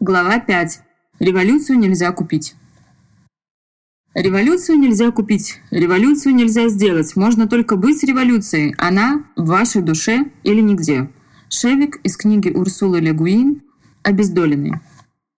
Глава 5. Революцию нельзя купить. Революцию нельзя купить, революцию нельзя сделать, можно только быть революцией, она в вашей душе или нигде. Шевик из книги Урсулы Легуин «Обездоленный».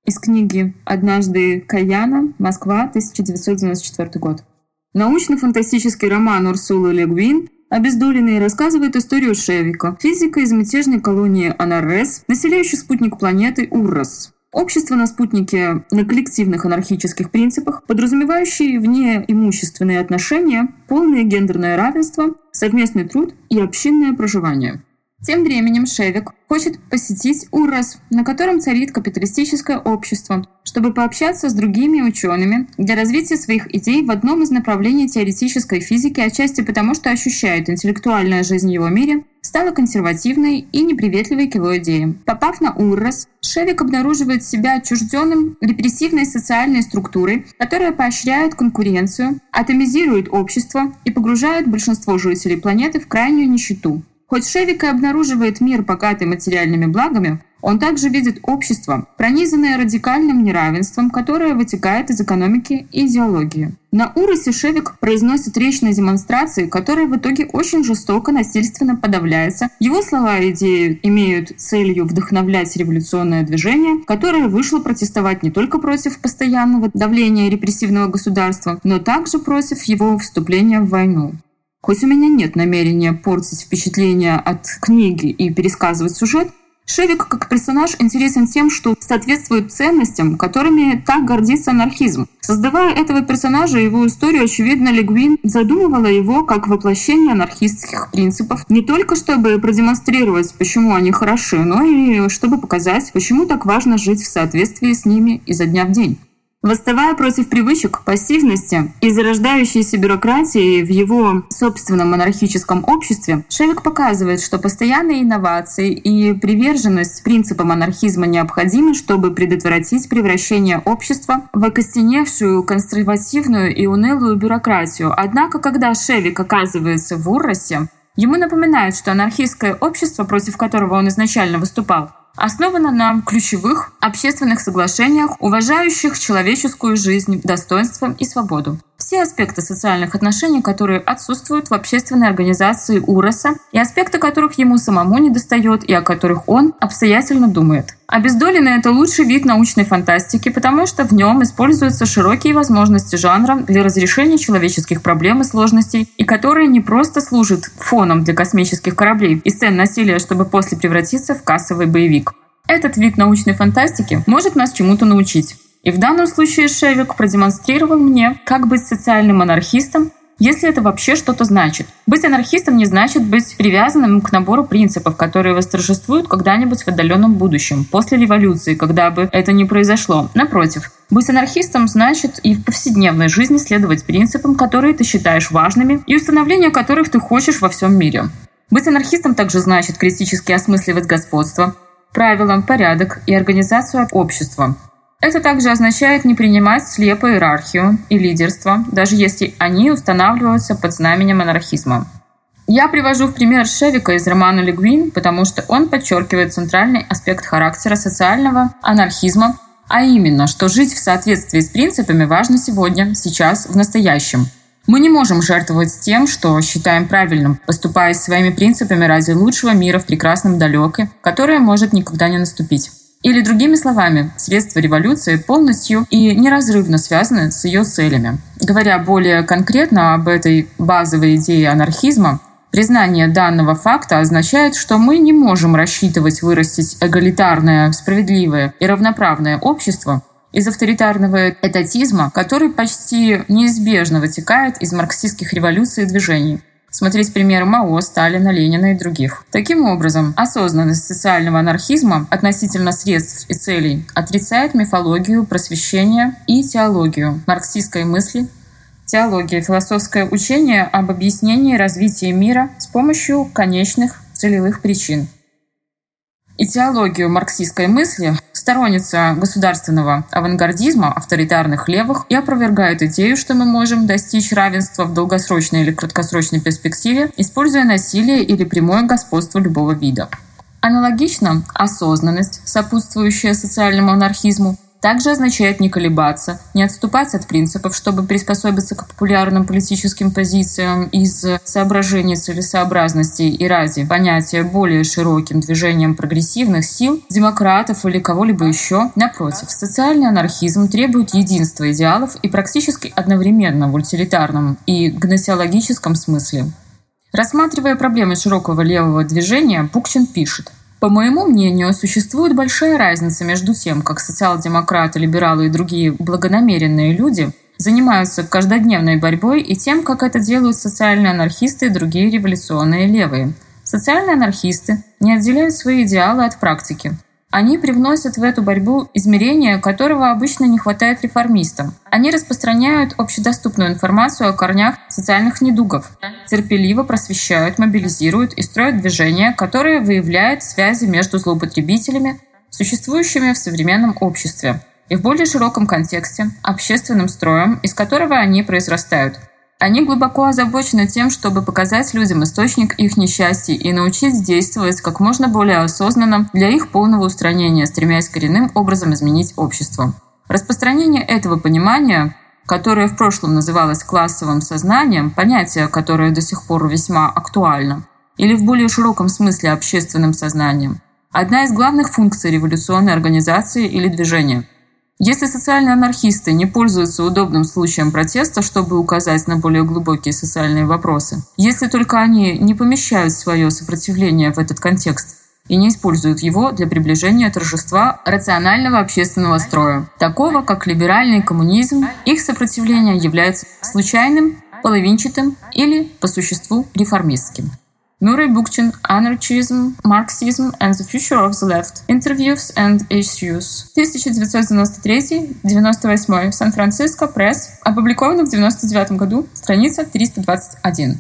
Из книги «Однажды Каяна. Москва. 1994 год». Научно-фантастический роман Урсулы Легуин Обездоленный рассказывает историю Шевика, физика из мятежной колонии Анарес, населяющей спутник планеты Уррос. Общество на спутнике на коллективных анархических принципах, подразумевающие вне имущественные отношения, полное гендерное равенство, совместный труд и общинное проживание. Тем временем Шевик хочет посетить Урос, на котором царит капиталистическое общество, чтобы пообщаться с другими учеными для развития своих идей в одном из направлений теоретической физики, отчасти потому, что ощущает интеллектуальная жизнь в его мире стала консервативной и неприветливой к его идеям. Попав на Уррос, Шевик обнаруживает себя отчужденным репрессивной социальной структурой, которая поощряет конкуренцию, атомизирует общество и погружает большинство жителей планеты в крайнюю нищету. Хоть Шевик и обнаруживает мир, богатый материальными благами, он также видит общество, пронизанное радикальным неравенством, которое вытекает из экономики и идеологии. На Уросе Шевик произносит речь на демонстрации, которая в итоге очень жестоко, насильственно подавляется. Его слова и идеи имеют целью вдохновлять революционное движение, которое вышло протестовать не только против постоянного давления репрессивного государства, но также против его вступления в войну. Хоть у меня нет намерения портить впечатление от книги и пересказывать сюжет, Шевик как персонаж интересен тем, что соответствует ценностям, которыми так гордится анархизм. Создавая этого персонажа и его историю, очевидно, Легвин задумывала его как воплощение анархистских принципов, не только чтобы продемонстрировать, почему они хороши, но и чтобы показать, почему так важно жить в соответствии с ними изо дня в день. Восставая против привычек, пассивности и зарождающейся бюрократии в его собственном монархическом обществе, Шевик показывает, что постоянные инновации и приверженность принципам анархизма необходимы, чтобы предотвратить превращение общества в окостеневшую, консервативную и унылую бюрократию. Однако, когда Шевик оказывается в Урросе, ему напоминают, что анархистское общество, против которого он изначально выступал, основана на ключевых общественных соглашениях, уважающих человеческую жизнь, достоинство и свободу. Все аспекты социальных отношений, которые отсутствуют в общественной организации УРОСа, и аспекты которых ему самому недостает и о которых он обстоятельно думает. Обездоленный — это лучший вид научной фантастики, потому что в нем используются широкие возможности жанра для разрешения человеческих проблем и сложностей, и которые не просто служат фоном для космических кораблей и сцен насилия, чтобы после превратиться в кассовый боевик. Этот вид научной фантастики может нас чему-то научить. И в данном случае Шевик продемонстрировал мне, как быть социальным анархистом если это вообще что-то значит. Быть анархистом не значит быть привязанным к набору принципов, которые восторжествуют когда-нибудь в отдаленном будущем, после революции, когда бы это не произошло. Напротив, быть анархистом значит и в повседневной жизни следовать принципам, которые ты считаешь важными и установление которых ты хочешь во всем мире. Быть анархистом также значит критически осмысливать господство, правила, порядок и организацию общества, это также означает не принимать слепо иерархию и лидерство, даже если они устанавливаются под знаменем анархизма. Я привожу в пример Шевика из романа «Легвин», потому что он подчеркивает центральный аспект характера социального анархизма, а именно, что жить в соответствии с принципами важно сегодня, сейчас, в настоящем. Мы не можем жертвовать тем, что считаем правильным, поступая своими принципами ради лучшего мира в прекрасном далеке, которое может никогда не наступить. Или другими словами, средства революции полностью и неразрывно связаны с ее целями. Говоря более конкретно об этой базовой идее анархизма, Признание данного факта означает, что мы не можем рассчитывать вырастить эгалитарное, справедливое и равноправное общество из авторитарного этатизма, который почти неизбежно вытекает из марксистских революций и движений. Смотреть примеры Мао, Сталина, Ленина и других. Таким образом, осознанность социального анархизма относительно средств и целей отрицает мифологию, просвещение и теологию марксистской мысли, теология – философское учение об объяснении развития мира с помощью конечных целевых причин. Идеологию марксистской мысли сторонница государственного авангардизма, авторитарных левых и опровергает идею, что мы можем достичь равенства в долгосрочной или краткосрочной перспективе, используя насилие или прямое господство любого вида. Аналогично, осознанность, сопутствующая социальному анархизму, также означает не колебаться, не отступать от принципов, чтобы приспособиться к популярным политическим позициям из соображений целесообразности и ради понятия более широким движением прогрессивных сил, демократов или кого-либо еще. Напротив, социальный анархизм требует единства идеалов и практически одновременно в утилитарном и гносеологическом смысле. Рассматривая проблемы широкого левого движения, Букчин пишет – по моему мнению, существует большая разница между тем, как социал-демократы, либералы и другие благонамеренные люди занимаются каждодневной борьбой и тем, как это делают социальные анархисты и другие революционные левые. Социальные анархисты не отделяют свои идеалы от практики. Они привносят в эту борьбу измерения, которого обычно не хватает реформистам. Они распространяют общедоступную информацию о корнях социальных недугов, терпеливо просвещают, мобилизируют и строят движения, которые выявляют связи между злоупотребителями, существующими в современном обществе, и в более широком контексте – общественным строем, из которого они произрастают – они глубоко озабочены тем, чтобы показать людям источник их несчастья и научить действовать как можно более осознанно для их полного устранения, стремясь коренным образом изменить общество. Распространение этого понимания, которое в прошлом называлось классовым сознанием, понятие, которое до сих пор весьма актуально, или в более широком смысле общественным сознанием, одна из главных функций революционной организации или движения – если социальные анархисты не пользуются удобным случаем протеста, чтобы указать на более глубокие социальные вопросы, если только они не помещают свое сопротивление в этот контекст, и не используют его для приближения торжества рационального общественного строя, такого как либеральный коммунизм, их сопротивление является случайным, половинчатым или, по существу, реформистским. Murray Bookchin, Anarchism, Marxism and the Future of the Left. Interviews and Issues. 1993-98. Сан-Франциско, пресс. Опубликовано в 1999 году. Страница 321.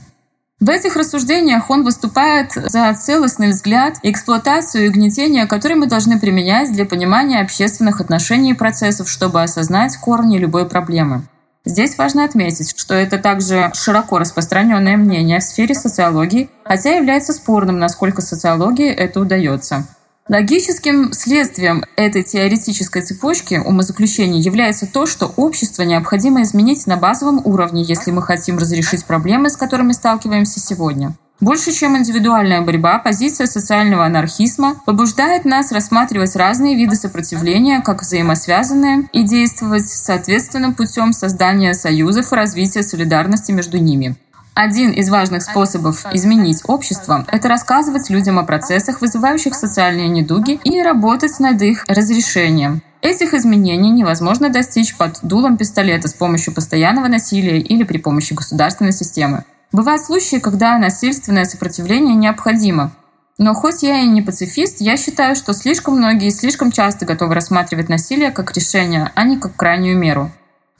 В этих рассуждениях он выступает за целостный взгляд, эксплуатацию и гнетение, которые мы должны применять для понимания общественных отношений и процессов, чтобы осознать корни любой проблемы. Здесь важно отметить, что это также широко распространенное мнение в сфере социологии, хотя является спорным, насколько социологии это удается. Логическим следствием этой теоретической цепочки умозаключений является то, что общество необходимо изменить на базовом уровне, если мы хотим разрешить проблемы, с которыми сталкиваемся сегодня. Больше, чем индивидуальная борьба, позиция социального анархизма побуждает нас рассматривать разные виды сопротивления как взаимосвязанные и действовать соответственным путем создания союзов и развития солидарности между ними. Один из важных способов изменить общество – это рассказывать людям о процессах, вызывающих социальные недуги, и работать над их разрешением. Этих изменений невозможно достичь под дулом пистолета с помощью постоянного насилия или при помощи государственной системы. Бывают случаи, когда насильственное сопротивление необходимо. Но хоть я и не пацифист, я считаю, что слишком многие слишком часто готовы рассматривать насилие как решение, а не как крайнюю меру.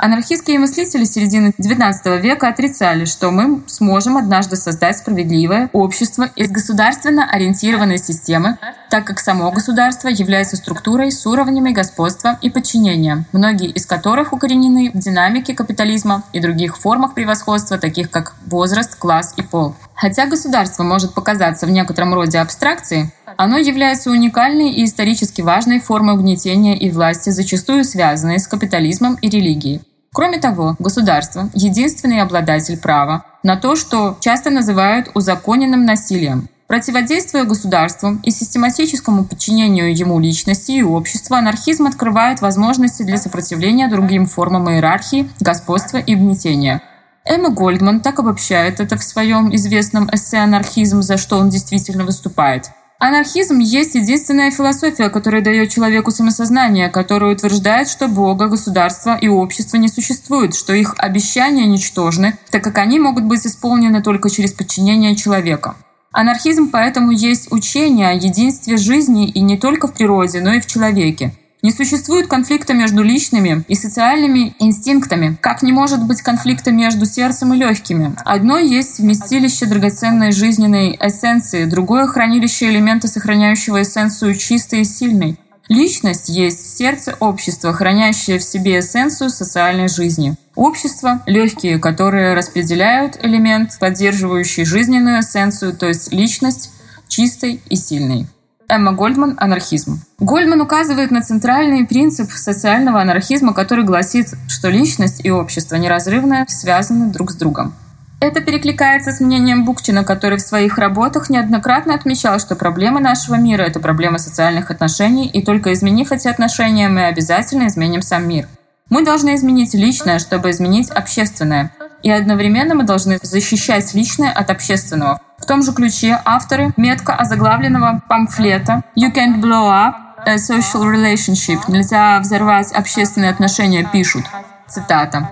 Анархистские мыслители середины XIX века отрицали, что мы сможем однажды создать справедливое общество из государственно ориентированной системы, так как само государство является структурой с уровнями господства и подчинения, многие из которых укоренены в динамике капитализма и других формах превосходства, таких как возраст, класс и пол. Хотя государство может показаться в некотором роде абстракцией, оно является уникальной и исторически важной формой угнетения и власти, зачастую связанной с капитализмом и религией. Кроме того, государство – единственный обладатель права на то, что часто называют узаконенным насилием. Противодействуя государству и систематическому подчинению ему личности и общества, анархизм открывает возможности для сопротивления другим формам иерархии, господства и гнетения. Эмма Гольдман так обобщает это в своем известном эссе «Анархизм», за что он действительно выступает – Анархизм есть единственная философия, которая дает человеку самосознание, которая утверждает, что Бога, государства и общество не существует, что их обещания ничтожны, так как они могут быть исполнены только через подчинение человека. Анархизм поэтому есть учение о единстве жизни и не только в природе, но и в человеке. Не существует конфликта между личными и социальными инстинктами, как не может быть конфликта между сердцем и легкими. Одно есть вместилище драгоценной жизненной эссенции, другое — хранилище элемента, сохраняющего эссенцию чистой и сильной. Личность есть сердце общества, хранящее в себе эссенцию социальной жизни. Общество – легкие, которые распределяют элемент, поддерживающий жизненную эссенцию, то есть личность, чистой и сильной. Эмма Гольдман «Анархизм». Гольдман указывает на центральный принцип социального анархизма, который гласит, что личность и общество неразрывно связаны друг с другом. Это перекликается с мнением Букчина, который в своих работах неоднократно отмечал, что проблема нашего мира — это проблема социальных отношений, и только изменив эти отношения, мы обязательно изменим сам мир. Мы должны изменить личное, чтобы изменить общественное. И одновременно мы должны защищать личное от общественного. В том же ключе авторы метко озаглавленного памфлета «You can't blow up a social relationship» «Нельзя взорвать общественные отношения» пишут, цитата,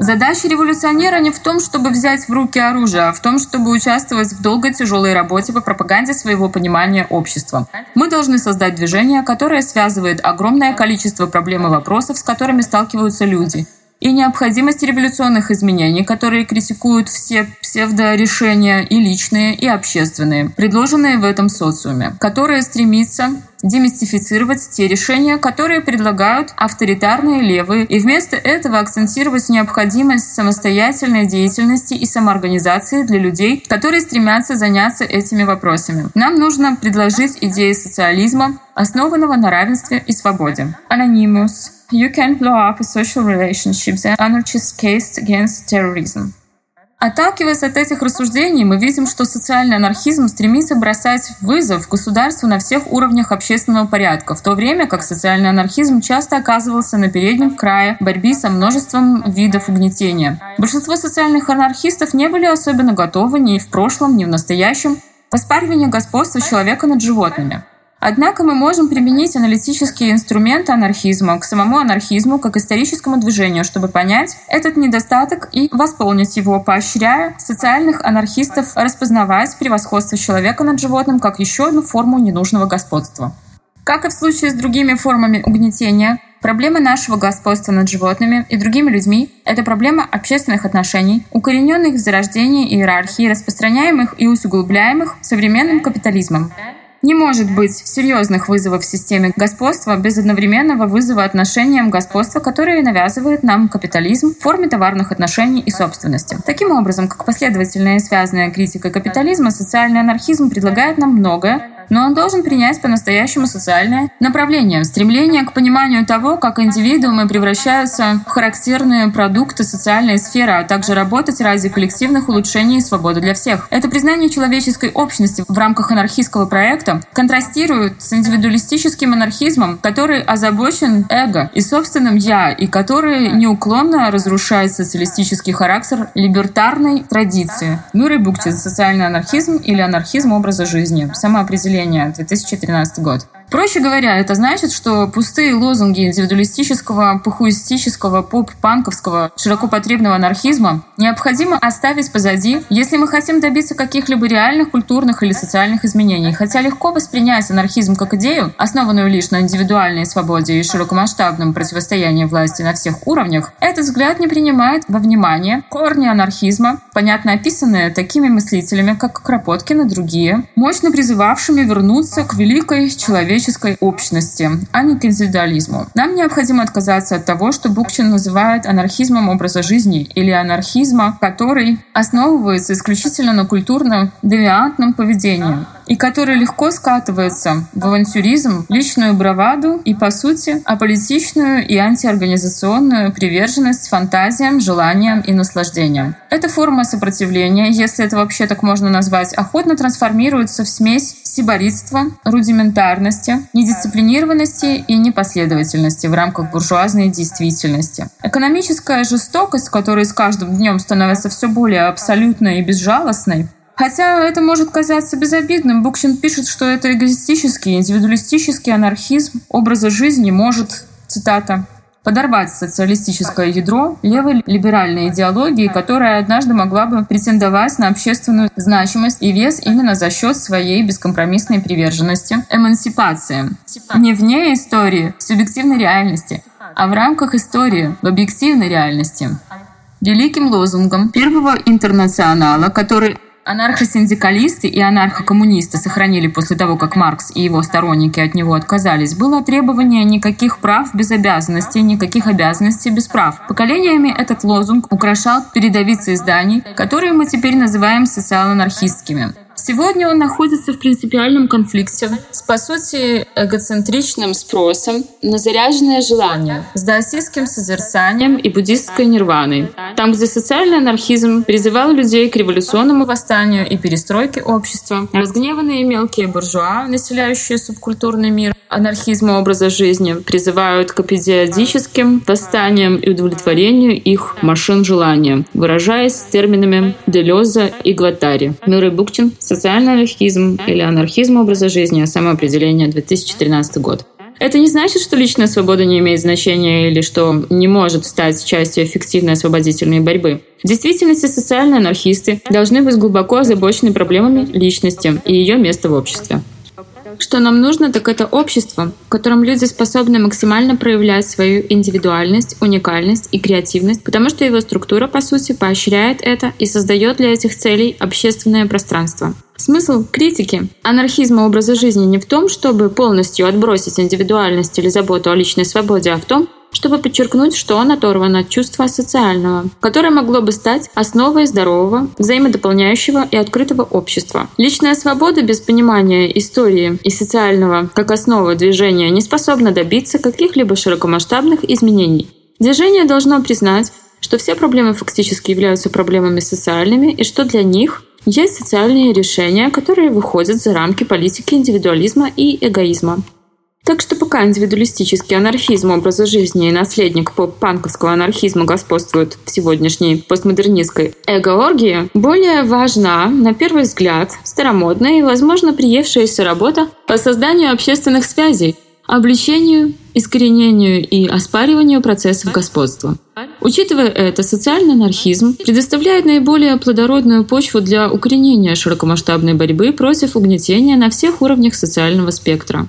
Задача революционера не в том, чтобы взять в руки оружие, а в том, чтобы участвовать в долгой тяжелой работе по пропаганде своего понимания общества. Мы должны создать движение, которое связывает огромное количество проблем и вопросов, с которыми сталкиваются люди, и необходимость революционных изменений, которые критикуют все псевдорешения и личные, и общественные, предложенные в этом социуме, которые стремятся демистифицировать те решения, которые предлагают авторитарные левые, и вместо этого акцентировать необходимость самостоятельной деятельности и самоорганизации для людей, которые стремятся заняться этими вопросами. Нам нужно предложить идеи социализма, основанного на равенстве и свободе. Anonymous You can blow up social relationships and anarchist case against terrorism. Отталкиваясь от этих рассуждений, мы видим, что социальный анархизм стремится бросать вызов государству на всех уровнях общественного порядка, в то время как социальный анархизм часто оказывался на переднем крае борьбы со множеством видов угнетения. Большинство социальных анархистов не были особенно готовы ни в прошлом, ни в настоящем к оспариванию господства человека над животными. Однако мы можем применить аналитические инструменты анархизма к самому анархизму как историческому движению, чтобы понять этот недостаток и восполнить его, поощряя социальных анархистов распознавать превосходство человека над животным как еще одну форму ненужного господства. Как и в случае с другими формами угнетения, Проблема нашего господства над животными и другими людьми – это проблема общественных отношений, укорененных в зарождении иерархии, распространяемых и усугубляемых современным капитализмом. Не может быть серьезных вызовов в системе господства без одновременного вызова отношениям господства, которые навязывает нам капитализм в форме товарных отношений и собственности. Таким образом, как последовательная и связанная критика капитализма, социальный анархизм предлагает нам многое, но он должен принять по-настоящему социальное направление, стремление к пониманию того, как индивидуумы превращаются в характерные продукты социальной сферы, а также работать ради коллективных улучшений и свободы для всех. Это признание человеческой общности в рамках анархистского проекта контрастирует с индивидуалистическим анархизмом, который озабочен эго и собственным «я», и который неуклонно разрушает социалистический характер либертарной традиции. Нурой Букчин «Социальный анархизм» или «Анархизм образа жизни». Самоопределение населения, 2013 год. Проще говоря, это значит, что пустые лозунги индивидуалистического, похуистического, поп-панковского, широкопотребного анархизма необходимо оставить позади, если мы хотим добиться каких-либо реальных культурных или социальных изменений. Хотя легко воспринять анархизм как идею, основанную лишь на индивидуальной свободе и широкомасштабном противостоянии власти на всех уровнях, этот взгляд не принимает во внимание корни анархизма, понятно описанные такими мыслителями, как Кропоткин и другие, мощно призывавшими вернуться к великой человеческой человеческой общности, а не к индивидуализму. Нам необходимо отказаться от того, что Букчин называет анархизмом образа жизни или анархизма, который основывается исключительно на культурно-девиантном поведении и который легко скатывается в авантюризм, личную браваду и, по сути, аполитичную и антиорганизационную приверженность фантазиям, желаниям и наслаждениям. Эта форма сопротивления, если это вообще так можно назвать, охотно трансформируется в смесь сиборитства, рудиментарности, недисциплинированности и непоследовательности в рамках буржуазной действительности. Экономическая жестокость, которая с каждым днем становится все более абсолютной и безжалостной, Хотя это может казаться безобидным, Букшин пишет, что это эгоистический, индивидуалистический анархизм образа жизни может, цитата, подорвать социалистическое ядро левой либеральной идеологии, которая однажды могла бы претендовать на общественную значимость и вес именно за счет своей бескомпромиссной приверженности эмансипации. Не вне истории, в субъективной реальности, а в рамках истории, в объективной реальности. Великим лозунгом первого интернационала, который анархосиндикалисты и анархокоммунисты сохранили после того, как Маркс и его сторонники от него отказались, было требование никаких прав без обязанностей, никаких обязанностей без прав. Поколениями этот лозунг украшал передовицы изданий, которые мы теперь называем социал-анархистскими. Сегодня он находится в принципиальном конфликте с, по сути, эгоцентричным спросом на заряженное желание, с даосистским созерцанием и буддистской нирваной. Там, где социальный анархизм призывал людей к революционному восстанию и перестройке общества, разгневанные мелкие буржуа, населяющие субкультурный мир, анархизма образа жизни, призывают к эпизиодическим восстаниям и удовлетворению их машин желания, выражаясь терминами Делеза и Гватари. Мюррей Букчин «Социальный анархизм» или «Анархизм образа жизни. Самоопределение. 2013 год». Это не значит, что личная свобода не имеет значения или что не может стать частью эффективной освободительной борьбы. В действительности социальные анархисты должны быть глубоко озабочены проблемами личности и ее места в обществе. Что нам нужно, так это общество, в котором люди способны максимально проявлять свою индивидуальность, уникальность и креативность, потому что его структура, по сути, поощряет это и создает для этих целей общественное пространство. Смысл критики анархизма образа жизни не в том, чтобы полностью отбросить индивидуальность или заботу о личной свободе, а в том, чтобы подчеркнуть, что он оторван от чувства социального, которое могло бы стать основой здорового, взаимодополняющего и открытого общества. Личная свобода без понимания истории и социального как основы движения не способна добиться каких-либо широкомасштабных изменений. Движение должно признать, что все проблемы фактически являются проблемами социальными и что для них есть социальные решения, которые выходят за рамки политики индивидуализма и эгоизма. Так что пока индивидуалистический анархизм образа жизни и наследник поп-панковского анархизма господствуют в сегодняшней постмодернистской эго-оргии, более важна, на первый взгляд, старомодная и, возможно, приевшаяся работа по созданию общественных связей, обличению, искоренению и оспариванию процессов господства. Учитывая это, социальный анархизм предоставляет наиболее плодородную почву для укоренения широкомасштабной борьбы против угнетения на всех уровнях социального спектра.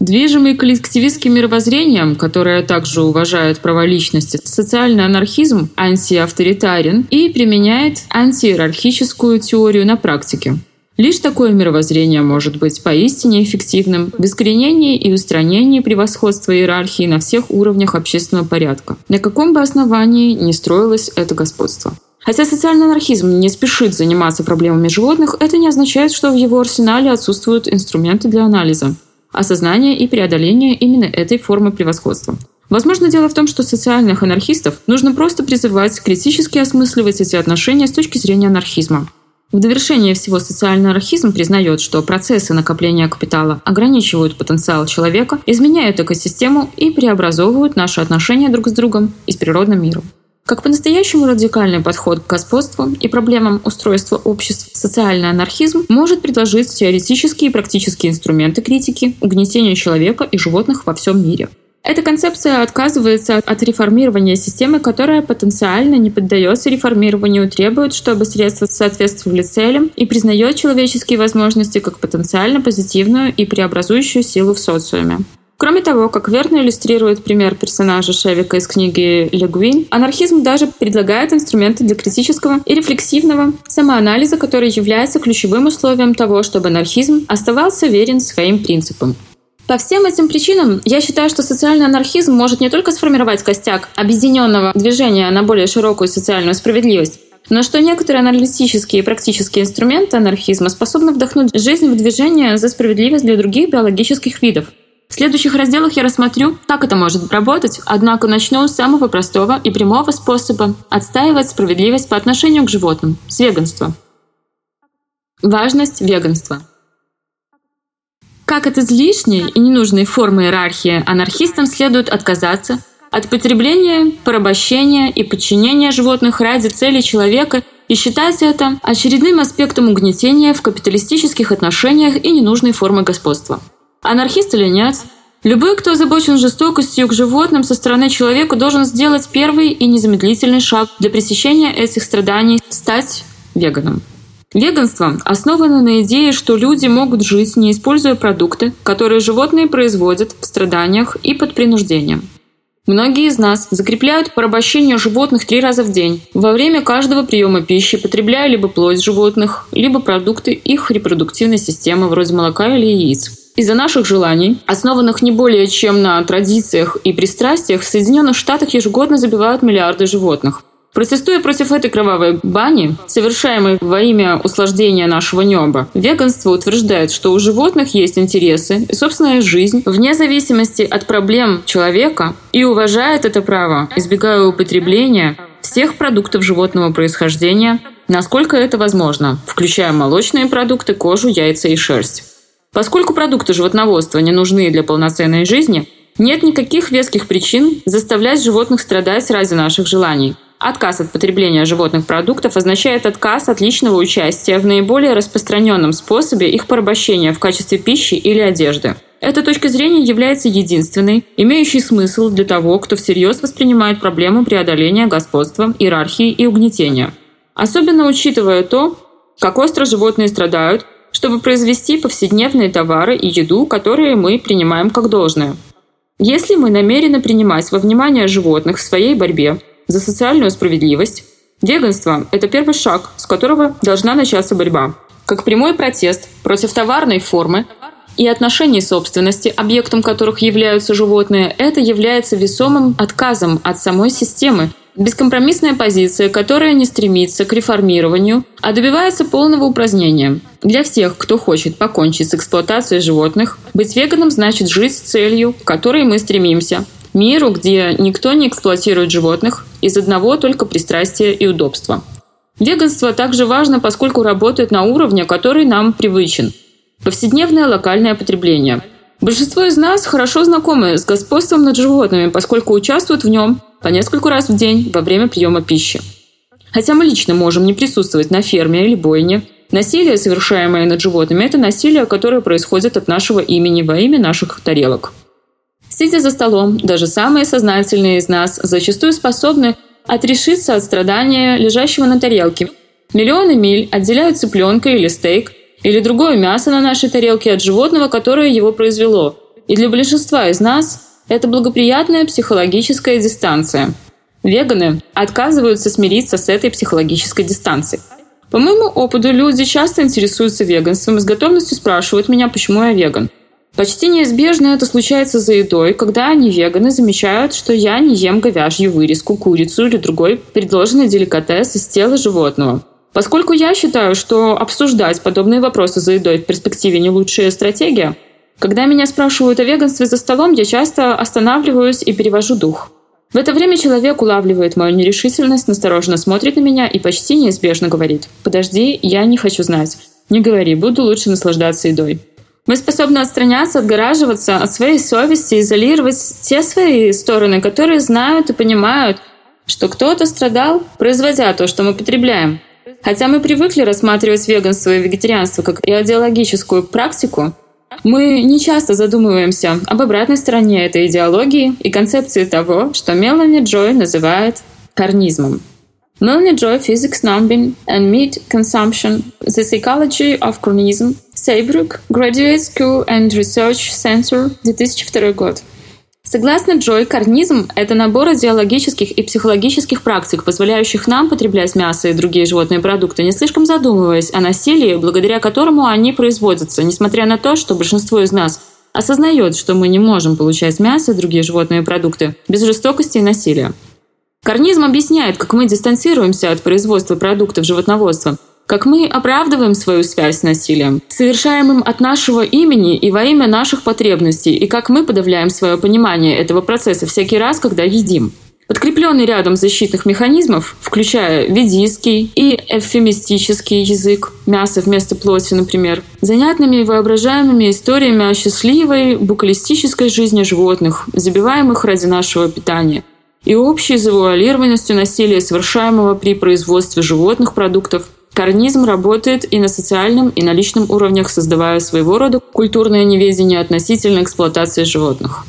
Движимый коллективистским мировоззрением, которое также уважает права личности, социальный анархизм антиавторитарен и применяет антииерархическую теорию на практике. Лишь такое мировоззрение может быть поистине эффективным в искоренении и устранении превосходства иерархии на всех уровнях общественного порядка, на каком бы основании ни строилось это господство. Хотя социальный анархизм не спешит заниматься проблемами животных, это не означает, что в его арсенале отсутствуют инструменты для анализа осознания и преодоления именно этой формы превосходства. Возможно, дело в том, что социальных анархистов нужно просто призывать критически осмысливать эти отношения с точки зрения анархизма. В довершение всего социальный анархизм признает, что процессы накопления капитала ограничивают потенциал человека, изменяют экосистему и преобразовывают наши отношения друг с другом и с природным миром. Как по-настоящему радикальный подход к господству и проблемам устройства обществ, социальный анархизм может предложить теоретические и практические инструменты критики угнетения человека и животных во всем мире. Эта концепция отказывается от реформирования системы, которая потенциально не поддается реформированию, требует, чтобы средства соответствовали целям и признает человеческие возможности как потенциально позитивную и преобразующую силу в социуме. Кроме того, как верно иллюстрирует пример персонажа Шевика из книги «Легуин», анархизм даже предлагает инструменты для критического и рефлексивного самоанализа, который является ключевым условием того, чтобы анархизм оставался верен своим принципам. По всем этим причинам я считаю, что социальный анархизм может не только сформировать костяк объединенного движения на более широкую социальную справедливость, но что некоторые аналитические и практические инструменты анархизма способны вдохнуть жизнь в движение за справедливость для других биологических видов – в следующих разделах я рассмотрю, как это может работать, однако начну с самого простого и прямого способа отстаивать справедливость по отношению к животным – с веганства. Важность веганства. Как от излишней и ненужной формы иерархии анархистам следует отказаться от потребления, порабощения и подчинения животных ради цели человека и считать это очередным аспектом угнетения в капиталистических отношениях и ненужной формы господства – Анархист или нет? Любой, кто озабочен жестокостью к животным со стороны человека, должен сделать первый и незамедлительный шаг для пресечения этих страданий – стать веганом. Веганство основано на идее, что люди могут жить, не используя продукты, которые животные производят в страданиях и под принуждением. Многие из нас закрепляют порабощение животных три раза в день, во время каждого приема пищи, потребляя либо плоть животных, либо продукты их репродуктивной системы, вроде молока или яиц. Из-за наших желаний, основанных не более чем на традициях и пристрастиях, в Соединенных Штатах ежегодно забивают миллиарды животных. Протестуя против этой кровавой бани, совершаемой во имя усложнения нашего неба, веганство утверждает, что у животных есть интересы и собственная жизнь вне зависимости от проблем человека и уважает это право, избегая употребления всех продуктов животного происхождения, насколько это возможно, включая молочные продукты, кожу, яйца и шерсть. Поскольку продукты животноводства не нужны для полноценной жизни, нет никаких веских причин заставлять животных страдать ради наших желаний – Отказ от потребления животных продуктов означает отказ от личного участия в наиболее распространенном способе их порабощения в качестве пищи или одежды. Эта точка зрения является единственной, имеющей смысл для того, кто всерьез воспринимает проблему преодоления господства, иерархии и угнетения. Особенно учитывая то, как остро животные страдают, чтобы произвести повседневные товары и еду, которые мы принимаем как должное. Если мы намерены принимать во внимание животных в своей борьбе, за социальную справедливость, веганство – это первый шаг, с которого должна начаться борьба. Как прямой протест против товарной формы и отношений собственности, объектом которых являются животные, это является весомым отказом от самой системы, бескомпромиссная позиция, которая не стремится к реформированию, а добивается полного упразднения. Для всех, кто хочет покончить с эксплуатацией животных, быть веганом значит жить с целью, к которой мы стремимся – Миру, где никто не эксплуатирует животных из одного только пристрастия и удобства. Веганство также важно, поскольку работает на уровне, который нам привычен. Повседневное локальное потребление. Большинство из нас хорошо знакомы с господством над животными, поскольку участвуют в нем по несколько раз в день во время приема пищи. Хотя мы лично можем не присутствовать на ферме или бойне, насилие, совершаемое над животными, это насилие, которое происходит от нашего имени во имя наших тарелок. Сидя за столом, даже самые сознательные из нас зачастую способны отрешиться от страдания, лежащего на тарелке. Миллионы миль отделяют цыпленка или стейк, или другое мясо на нашей тарелке от животного, которое его произвело. И для большинства из нас это благоприятная психологическая дистанция. Веганы отказываются смириться с этой психологической дистанцией. По моему опыту, люди часто интересуются веганством и с готовностью спрашивают меня, почему я веган. Почти неизбежно это случается за едой, когда они веганы замечают, что я не ем говяжью вырезку, курицу или другой предложенный деликатес из тела животного. Поскольку я считаю, что обсуждать подобные вопросы за едой в перспективе не лучшая стратегия, когда меня спрашивают о веганстве за столом, я часто останавливаюсь и перевожу дух. В это время человек улавливает мою нерешительность, настороженно смотрит на меня и почти неизбежно говорит «Подожди, я не хочу знать». «Не говори, буду лучше наслаждаться едой». Мы способны отстраняться, отгораживаться от своей совести, изолировать те свои стороны, которые знают и понимают, что кто-то страдал, производя то, что мы потребляем. Хотя мы привыкли рассматривать веганство и вегетарианство как идеологическую практику, мы не часто задумываемся об обратной стороне этой идеологии и концепции того, что Мелани Джой называет карнизмом. Melanie Joy, Physics Numbing and Meat Consumption, The Psychology of Chronism, Сейбрук, Graduate School and Research Center, 2002 год. Согласно Джой, карнизм – это набор идеологических и психологических практик, позволяющих нам потреблять мясо и другие животные продукты, не слишком задумываясь о насилии, благодаря которому они производятся, несмотря на то, что большинство из нас осознает, что мы не можем получать мясо и другие животные продукты без жестокости и насилия. Карнизм объясняет, как мы дистанцируемся от производства продуктов животноводства, как мы оправдываем свою связь с насилием, совершаемым от нашего имени и во имя наших потребностей, и как мы подавляем свое понимание этого процесса всякий раз, когда едим. Подкрепленный рядом защитных механизмов, включая ведийский и эвфемистический язык, мясо вместо плоти, например, занятными и воображаемыми историями о счастливой букалистической жизни животных, забиваемых ради нашего питания – и общей завуалированностью насилия, совершаемого при производстве животных продуктов, Карнизм работает и на социальном, и на личном уровнях, создавая своего рода культурное неведение относительно эксплуатации животных.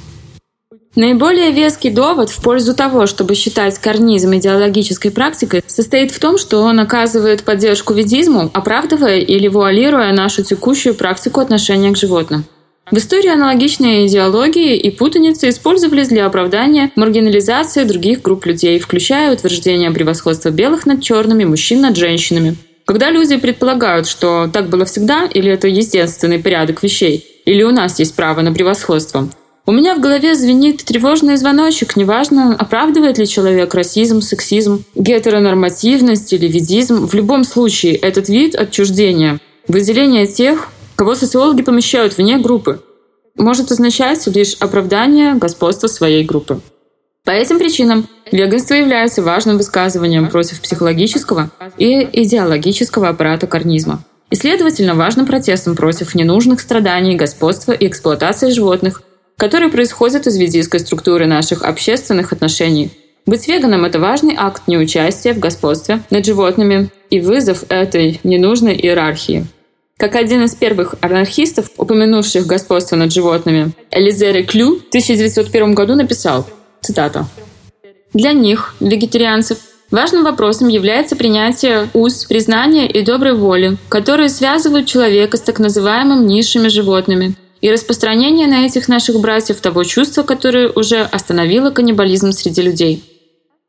Наиболее веский довод в пользу того, чтобы считать карнизм идеологической практикой, состоит в том, что он оказывает поддержку ведизму, оправдывая или вуалируя нашу текущую практику отношения к животным. В истории аналогичные идеологии и путаницы использовались для оправдания маргинализации других групп людей, включая утверждение превосходства белых над черными, мужчин над женщинами. Когда люди предполагают, что так было всегда, или это естественный порядок вещей, или у нас есть право на превосходство, У меня в голове звенит тревожный звоночек, неважно, оправдывает ли человек расизм, сексизм, гетеронормативность или видизм. В любом случае, этот вид отчуждения, выделение тех, кого социологи помещают вне группы, может означать лишь оправдание господства своей группы. По этим причинам веганство является важным высказыванием против психологического и идеологического аппарата карнизма и, следовательно, важным протестом против ненужных страданий, господства и эксплуатации животных, которые происходят из ведийской структуры наших общественных отношений. Быть веганом – это важный акт неучастия в господстве над животными и вызов этой ненужной иерархии. Как один из первых анархистов, упомянувших господство над животными, Элизере Клю в 1901 году написал, цитата, «Для них, вегетарианцев, важным вопросом является принятие уз, признания и доброй воли, которые связывают человека с так называемыми низшими животными – и распространение на этих наших братьев того чувства, которое уже остановило каннибализм среди людей.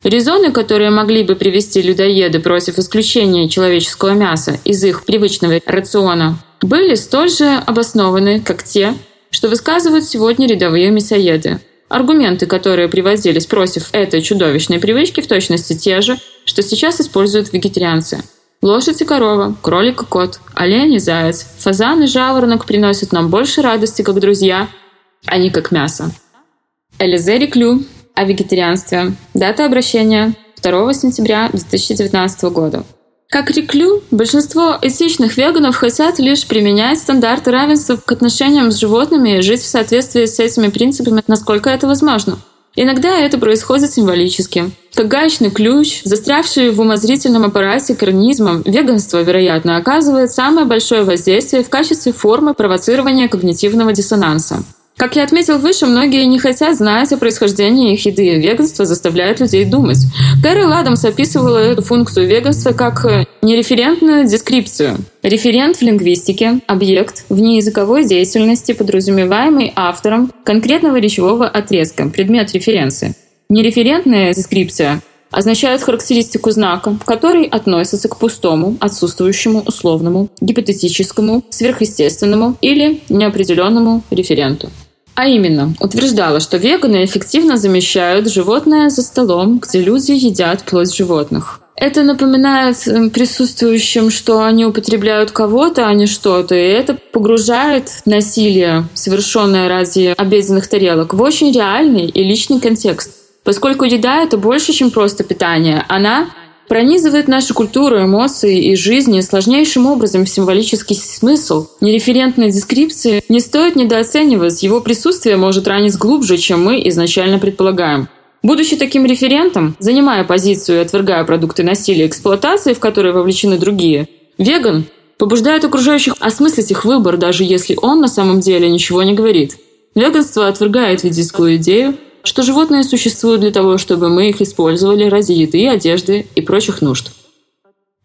Резоны, которые могли бы привести людоеды против исключения человеческого мяса из их привычного рациона, были столь же обоснованы, как те, что высказывают сегодня рядовые мясоеды. Аргументы, которые приводились против этой чудовищной привычки, в точности те же, что сейчас используют вегетарианцы – Лошадь и корова, кролик и кот, олень и заяц, фазан и жаворонок приносят нам больше радости, как друзья, а не как мясо. Элизе Реклю о вегетарианстве. Дата обращения 2 сентября 2019 года. Как Реклю, большинство этичных веганов хотят лишь применять стандарты равенства к отношениям с животными и жить в соответствии с этими принципами, насколько это возможно – Иногда это происходит символически. Как гаечный ключ, застрявший в умозрительном аппарате карнизмом, веганство, вероятно, оказывает самое большое воздействие в качестве формы провоцирования когнитивного диссонанса. Как я отметил выше, многие не хотят знать о происхождении их еды. Веганство заставляет людей думать. Кэрол Адамс описывала эту функцию веганства как э, нереферентную дескрипцию. Референт в лингвистике – объект внеязыковой деятельности, подразумеваемый автором конкретного речевого отрезка, предмет референции. Нереферентная дескрипция означает характеристику знака, который относится к пустому, отсутствующему, условному, гипотетическому, сверхъестественному или неопределенному референту. А именно, утверждала, что веганы эффективно замещают животное за столом, где люди едят плоть животных. Это напоминает присутствующим, что они употребляют кого-то, а не что-то, и это погружает насилие, совершенное ради обеденных тарелок, в очень реальный и личный контекст. Поскольку еда — это больше, чем просто питание, она пронизывает нашу культуру, эмоции и жизни сложнейшим образом символический смысл. Нереферентной дескрипции не стоит недооценивать, его присутствие может ранить глубже, чем мы изначально предполагаем. Будучи таким референтом, занимая позицию и отвергая продукты насилия и эксплуатации, в которые вовлечены другие, веган побуждает окружающих осмыслить их выбор, даже если он на самом деле ничего не говорит. Веганство отвергает ведическую идею, что животные существуют для того, чтобы мы их использовали ради еды, одежды и прочих нужд.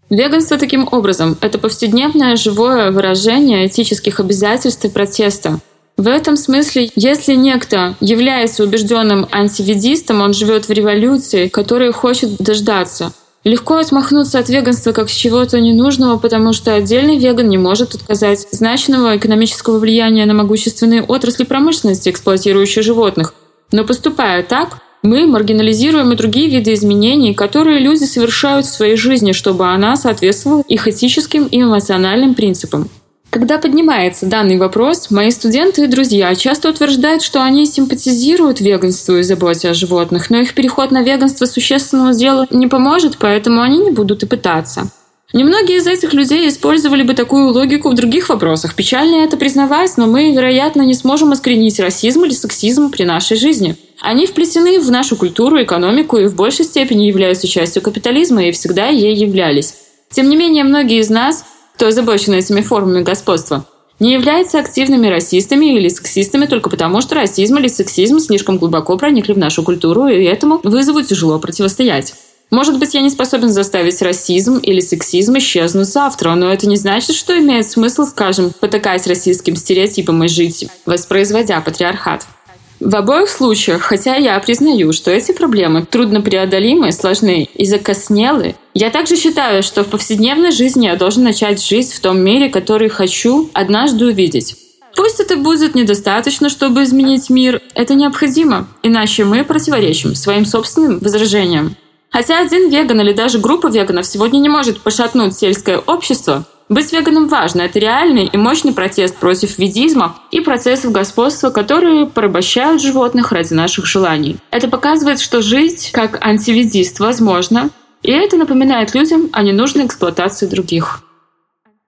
Веганство таким образом – это повседневное живое выражение этических обязательств и протеста. В этом смысле, если некто является убежденным антиведистом, он живет в революции, которой хочет дождаться. Легко отмахнуться от веганства как с чего-то ненужного, потому что отдельный веган не может отказать значного экономического влияния на могущественные отрасли промышленности, эксплуатирующие животных – но поступая так, мы маргинализируем и другие виды изменений, которые люди совершают в своей жизни, чтобы она соответствовала их этическим и эмоциональным принципам. Когда поднимается данный вопрос, мои студенты и друзья часто утверждают, что они симпатизируют веганству и заботе о животных, но их переход на веганство существенному делу не поможет, поэтому они не будут и пытаться. Немногие из этих людей использовали бы такую логику в других вопросах. Печально это признавать, но мы, вероятно, не сможем искоренить расизм или сексизм при нашей жизни. Они вплетены в нашу культуру, экономику и в большей степени являются частью капитализма и всегда ей являлись. Тем не менее, многие из нас, кто озабочен этими формами господства, не являются активными расистами или сексистами только потому, что расизм или сексизм слишком глубоко проникли в нашу культуру и этому вызову тяжело противостоять. Может быть, я не способен заставить расизм или сексизм исчезнуть завтра, но это не значит, что имеет смысл, скажем, потакать расистским стереотипам и жить, воспроизводя патриархат. В обоих случаях, хотя я признаю, что эти проблемы труднопреодолимы, сложны и закоснелы, я также считаю, что в повседневной жизни я должен начать жить в том мире, который хочу однажды увидеть. Пусть это будет недостаточно, чтобы изменить мир, это необходимо, иначе мы противоречим своим собственным возражениям. Хотя один веган или даже группа веганов сегодня не может пошатнуть сельское общество, быть веганом важно. Это реальный и мощный протест против ведизма и процессов господства, которые порабощают животных ради наших желаний. Это показывает, что жить как антиведист возможно, и это напоминает людям о ненужной эксплуатации других.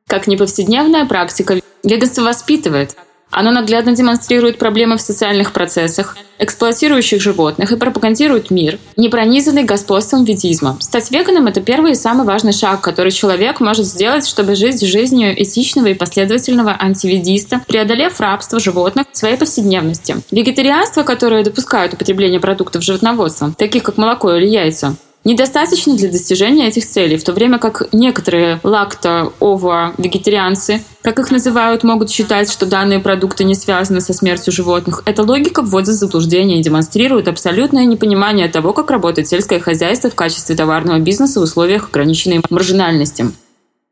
Как неповседневная практика, веганство воспитывает – оно наглядно демонстрирует проблемы в социальных процессах, эксплуатирующих животных и пропагандирует мир, не пронизанный господством ведизма. Стать веганом – это первый и самый важный шаг, который человек может сделать, чтобы жить жизнью этичного и последовательного антиведиста, преодолев рабство животных в своей повседневности. Вегетарианство, которое допускает употребление продуктов животноводства, таких как молоко или яйца, недостаточно для достижения этих целей, в то время как некоторые лакто-ово-вегетарианцы, как их называют, могут считать, что данные продукты не связаны со смертью животных. Эта логика вводит в заблуждение и демонстрирует абсолютное непонимание того, как работает сельское хозяйство в качестве товарного бизнеса в условиях ограниченной маржинальности.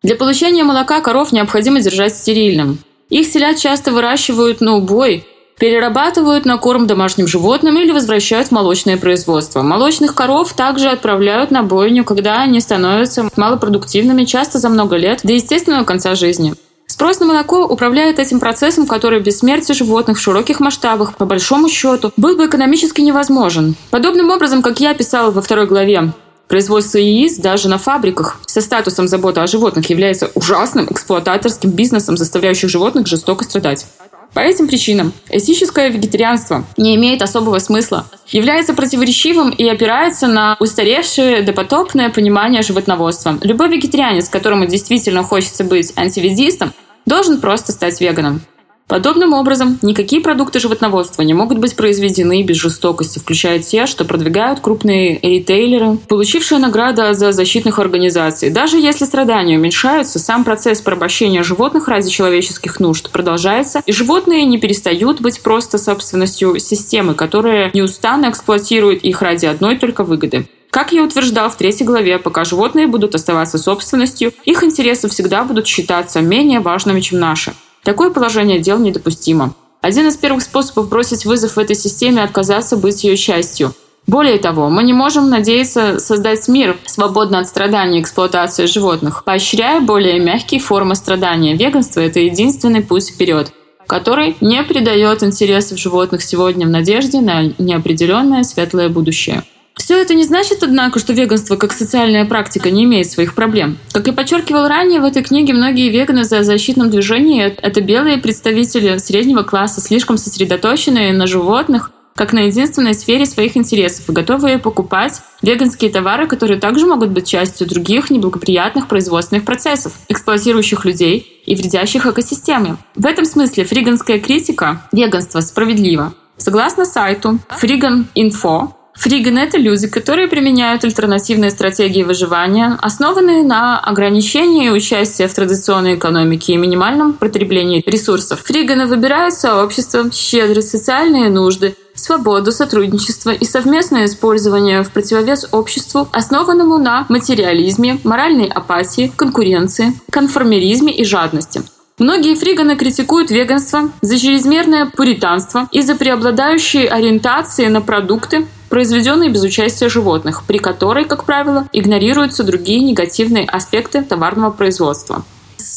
Для получения молока коров необходимо держать стерильным. Их селят часто выращивают на убой, перерабатывают на корм домашним животным или возвращают в молочное производство. Молочных коров также отправляют на бойню, когда они становятся малопродуктивными, часто за много лет, до естественного конца жизни. Спрос на молоко управляет этим процессом, который без смерти животных в широких масштабах, по большому счету, был бы экономически невозможен. Подобным образом, как я писала во второй главе, Производство яиц даже на фабриках со статусом заботы о животных является ужасным эксплуататорским бизнесом, заставляющим животных жестоко страдать. По этим причинам этическое вегетарианство не имеет особого смысла, является противоречивым и опирается на устаревшее допотопное понимание животноводства. Любой вегетарианец, которому действительно хочется быть антиведистом, должен просто стать веганом. Подобным образом, никакие продукты животноводства не могут быть произведены без жестокости, включая те, что продвигают крупные ритейлеры, получившие награды за защитных организаций. Даже если страдания уменьшаются, сам процесс порабощения животных ради человеческих нужд продолжается, и животные не перестают быть просто собственностью системы, которая неустанно эксплуатирует их ради одной только выгоды. Как я утверждал в третьей главе, пока животные будут оставаться собственностью, их интересы всегда будут считаться менее важными, чем наши. Такое положение дел недопустимо. Один из первых способов бросить вызов в этой системе – отказаться быть ее частью. Более того, мы не можем надеяться создать мир, свободный от страданий и эксплуатации животных, поощряя более мягкие формы страдания. Веганство – это единственный путь вперед который не придает интересов животных сегодня в надежде на неопределенное светлое будущее. Все это не значит, однако, что веганство как социальная практика не имеет своих проблем. Как я подчеркивал ранее, в этой книге многие веганы за защитном движении — это белые представители среднего класса, слишком сосредоточенные на животных, как на единственной сфере своих интересов и готовые покупать веганские товары, которые также могут быть частью других неблагоприятных производственных процессов, эксплуатирующих людей и вредящих экосистеме. В этом смысле фриганская критика веганства справедлива. Согласно сайту Freegan.info, Фриганы — это люди, которые применяют альтернативные стратегии выживания, основанные на ограничении участия в традиционной экономике и минимальном потреблении ресурсов. Фриганы выбирают сообщество, щедрые социальные нужды, свободу, сотрудничество и совместное использование в противовес обществу, основанному на материализме, моральной апатии, конкуренции, конформеризме и жадности. Многие фриганы критикуют веганство за чрезмерное пуританство и за преобладающие ориентации на продукты, произведенные без участия животных, при которой, как правило, игнорируются другие негативные аспекты товарного производства.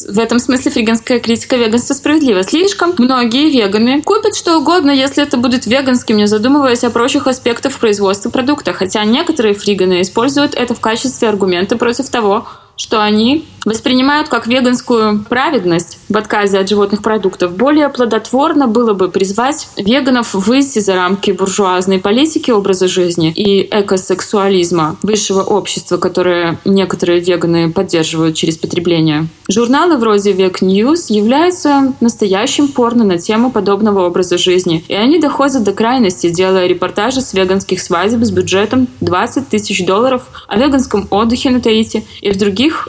В этом смысле фриганская критика веганства справедлива. Слишком многие веганы купят что угодно, если это будет веганским, не задумываясь о прочих аспектах производства продукта, хотя некоторые фриганы используют это в качестве аргумента против того, что они воспринимают как веганскую праведность в отказе от животных продуктов. Более плодотворно было бы призвать веганов выйти за рамки буржуазной политики образа жизни и экосексуализма высшего общества, которое некоторые веганы поддерживают через потребление. Журналы вроде Век News являются настоящим порно на тему подобного образа жизни, и они доходят до крайности, делая репортажи с веганских свадеб с бюджетом 20 тысяч долларов о веганском отдыхе на Таити и в других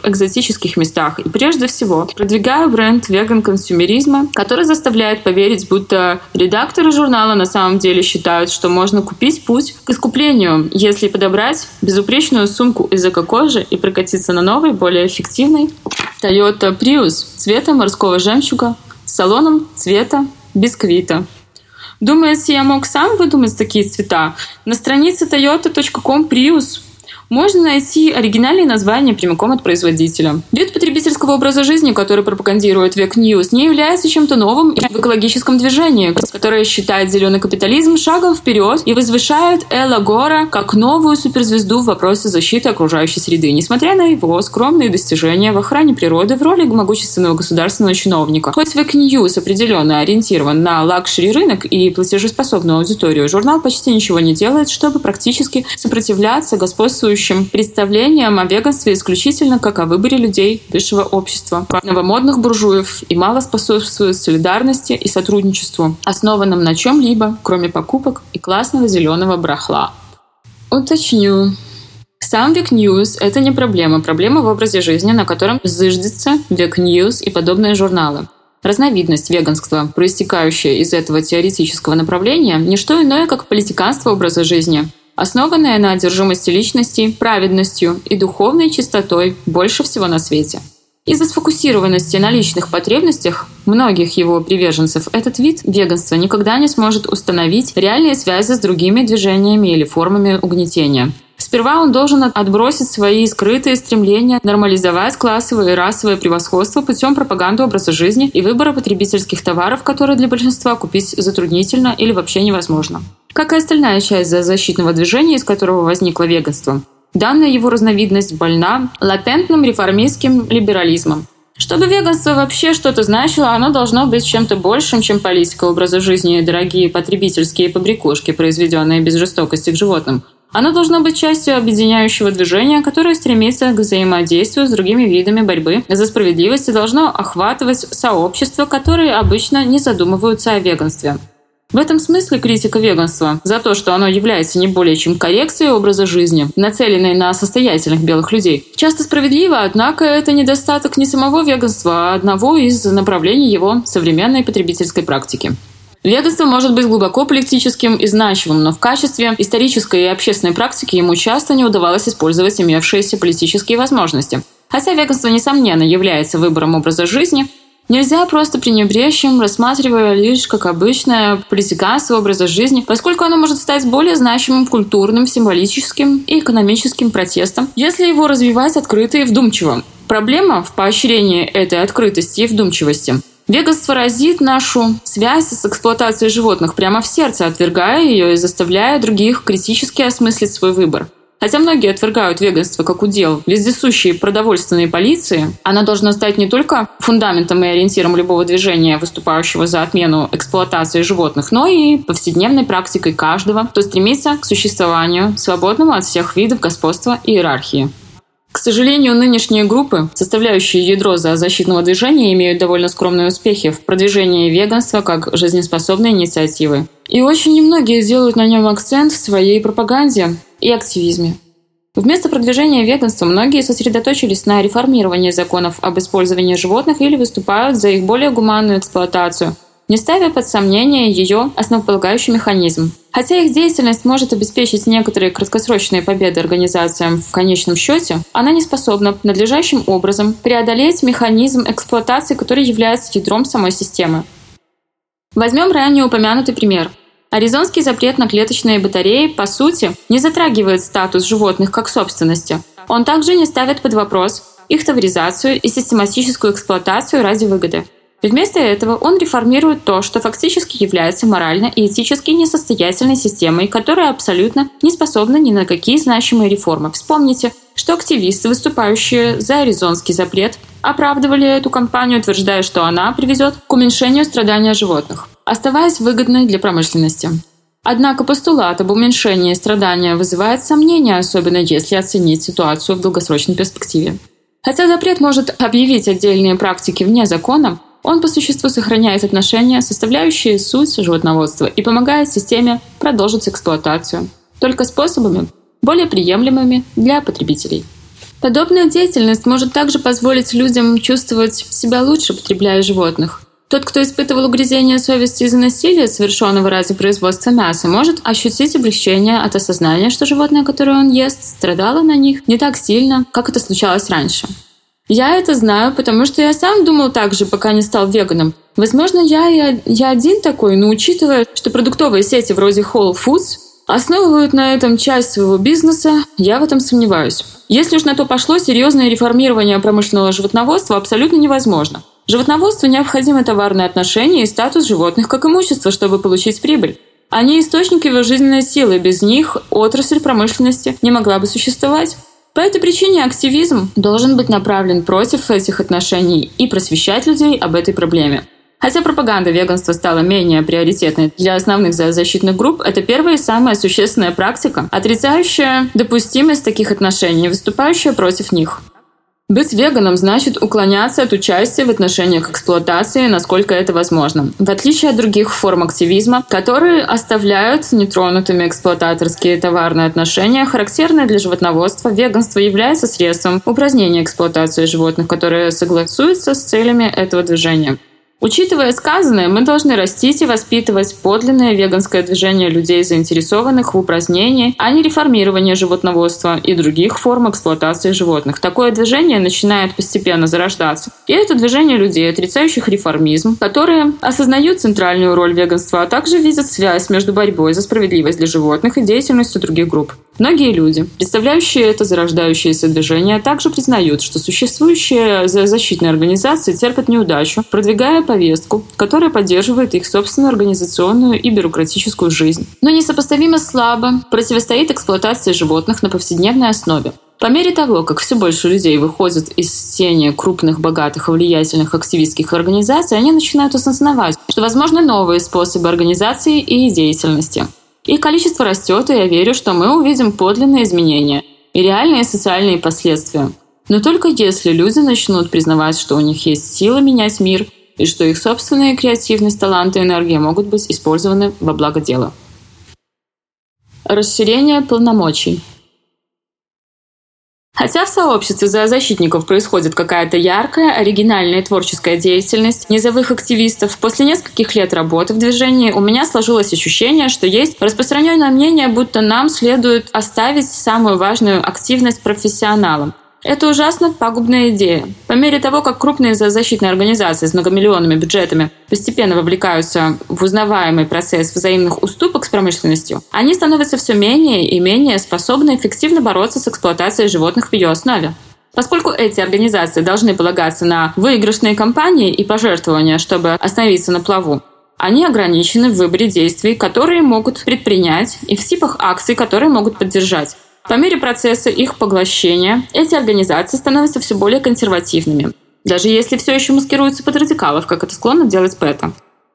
других местах. И прежде всего продвигаю бренд веган-консюмеризма, который заставляет поверить, будто редакторы журнала на самом деле считают, что можно купить путь к искуплению, если подобрать безупречную сумку из эко-кожи и прокатиться на новой, более эффективной Toyota Prius цвета морского жемчуга с салоном цвета бисквита. Думаю, если я мог сам выдумать такие цвета, на странице toyota.com Prius можно найти оригинальные названия прямиком от производителя. Вид потребительского образа жизни, который пропагандирует VegNews, не является чем-то новым в экологическом движении, которое считает зеленый капитализм шагом вперед и возвышает Эла Гора как новую суперзвезду в вопросе защиты окружающей среды, несмотря на его скромные достижения в охране природы в роли могущественного государственного чиновника. Хоть VegNews определенно ориентирован на luxury рынок и платежеспособную аудиторию, журнал почти ничего не делает, чтобы практически сопротивляться господствующему существующим представлениям о веганстве исключительно как о выборе людей высшего общества, новомодных буржуев и мало способствует солидарности и сотрудничеству, основанным на чем-либо, кроме покупок и классного зеленого барахла. Уточню. Сам VegNews — это не проблема. Проблема в образе жизни, на котором зиждется VegNews и подобные журналы. Разновидность веганства, проистекающая из этого теоретического направления, не что иное, как политиканство образа жизни — основанная на одержимости личности, праведностью и духовной чистотой больше всего на свете. Из-за сфокусированности на личных потребностях многих его приверженцев этот вид веганства никогда не сможет установить реальные связи с другими движениями или формами угнетения. Сперва он должен отбросить свои скрытые стремления нормализовать классовое и расовое превосходство путем пропаганды образа жизни и выбора потребительских товаров, которые для большинства купить затруднительно или вообще невозможно как и остальная часть защитного движения, из которого возникло веганство. Данная его разновидность больна латентным реформистским либерализмом. Чтобы веганство вообще что-то значило, оно должно быть чем-то большим, чем политика образа жизни и дорогие потребительские побрякушки, произведенные без жестокости к животным. Оно должно быть частью объединяющего движения, которое стремится к взаимодействию с другими видами борьбы за справедливость и должно охватывать сообщества, которые обычно не задумываются о веганстве. В этом смысле критика веганства за то, что оно является не более чем коррекцией образа жизни, нацеленной на состоятельных белых людей, часто справедливо, однако это недостаток не самого веганства, а одного из направлений его современной потребительской практики. Веганство может быть глубоко политическим и значимым, но в качестве исторической и общественной практики ему часто не удавалось использовать имевшиеся политические возможности. Хотя веганство, несомненно, является выбором образа жизни, Нельзя просто пренебречь им, рассматривая лишь как обычное политиканство образа жизни, поскольку оно может стать более значимым культурным, символическим и экономическим протестом, если его развивать открыто и вдумчиво. Проблема в поощрении этой открытости и вдумчивости. Веганство разит нашу связь с эксплуатацией животных прямо в сердце, отвергая ее и заставляя других критически осмыслить свой выбор. Хотя многие отвергают веганство как удел вездесущей продовольственной полиции, она должна стать не только фундаментом и ориентиром любого движения, выступающего за отмену эксплуатации животных, но и повседневной практикой каждого, кто стремится к существованию, свободному от всех видов господства и иерархии. К сожалению, нынешние группы, составляющие ядро защитного движения, имеют довольно скромные успехи в продвижении веганства как жизнеспособной инициативы. И очень немногие делают на нем акцент в своей пропаганде и активизме. Вместо продвижения веганства многие сосредоточились на реформировании законов об использовании животных или выступают за их более гуманную эксплуатацию, не ставя под сомнение ее основополагающий механизм. Хотя их деятельность может обеспечить некоторые краткосрочные победы организациям в конечном счете, она не способна надлежащим образом преодолеть механизм эксплуатации, который является ядром самой системы. Возьмем ранее упомянутый пример. Аризонский запрет на клеточные батареи, по сути, не затрагивает статус животных как собственности. Он также не ставит под вопрос их тавризацию и систематическую эксплуатацию ради выгоды. Вместо этого он реформирует то, что фактически является морально и этически несостоятельной системой, которая абсолютно не способна ни на какие значимые реформы. Вспомните, что активисты, выступающие за аризонский запрет, оправдывали эту кампанию, утверждая, что она приведет к уменьшению страдания животных оставаясь выгодной для промышленности. Однако постулат об уменьшении страдания вызывает сомнения, особенно если оценить ситуацию в долгосрочной перспективе. Хотя запрет может объявить отдельные практики вне закона, он по существу сохраняет отношения, составляющие суть животноводства, и помогает системе продолжить эксплуатацию, только способами, более приемлемыми для потребителей. Подобная деятельность может также позволить людям чувствовать себя лучше, потребляя животных, тот, кто испытывал угрызение совести из-за насилия, совершенного ради производства мяса, может ощутить облегчение от осознания, что животное, которое он ест, страдало на них не так сильно, как это случалось раньше. Я это знаю, потому что я сам думал так же, пока не стал веганом. Возможно, я, и я один такой, но учитывая, что продуктовые сети вроде Whole Foods основывают на этом часть своего бизнеса, я в этом сомневаюсь. Если уж на то пошло, серьезное реформирование промышленного животноводства абсолютно невозможно. Животноводству необходимы товарные отношения и статус животных как имущество, чтобы получить прибыль. Они источник его жизненной силы, без них отрасль промышленности не могла бы существовать. По этой причине активизм должен быть направлен против этих отношений и просвещать людей об этой проблеме. Хотя пропаганда веганства стала менее приоритетной для основных защитных групп, это первая и самая существенная практика, отрицающая допустимость таких отношений, выступающая против них. Быть веганом значит уклоняться от участия в отношениях эксплуатации, насколько это возможно. В отличие от других форм активизма, которые оставляют нетронутыми эксплуататорские товарные отношения, характерные для животноводства, веганство является средством упразднения эксплуатации животных, которые согласуются с целями этого движения. Учитывая сказанное, мы должны растить и воспитывать подлинное веганское движение людей, заинтересованных в упразднении, а не реформировании животноводства и других форм эксплуатации животных. Такое движение начинает постепенно зарождаться. И это движение людей, отрицающих реформизм, которые осознают центральную роль веганства, а также видят связь между борьбой за справедливость для животных и деятельностью других групп. Многие люди, представляющие это зарождающееся движение, также признают, что существующие защитные организации терпят неудачу, продвигая повестку, которая поддерживает их собственную организационную и бюрократическую жизнь, но несопоставимо слабо противостоит эксплуатации животных на повседневной основе. По мере того, как все больше людей выходят из тени крупных, богатых и влиятельных активистских организаций, они начинают осознавать, что возможны новые способы организации и деятельности. Их количество растет, и я верю, что мы увидим подлинные изменения и реальные социальные последствия. Но только если люди начнут признавать, что у них есть сила менять мир и что их собственная креативность, талант и энергия могут быть использованы во благо дела. Расширение полномочий – Хотя в сообществе зоозащитников происходит какая-то яркая, оригинальная творческая деятельность низовых активистов, после нескольких лет работы в движении у меня сложилось ощущение, что есть распространенное мнение, будто нам следует оставить самую важную активность профессионалам. Это ужасно пагубная идея. По мере того, как крупные защитные организации с многомиллионными бюджетами постепенно вовлекаются в узнаваемый процесс взаимных уступок с промышленностью, они становятся все менее и менее способны эффективно бороться с эксплуатацией животных в ее основе. Поскольку эти организации должны полагаться на выигрышные кампании и пожертвования, чтобы остановиться на плаву, они ограничены в выборе действий, которые могут предпринять, и в типах акций, которые могут поддержать. По мере процесса их поглощения эти организации становятся все более консервативными, даже если все еще маскируются под радикалов, как это склонно делать ПЭТА.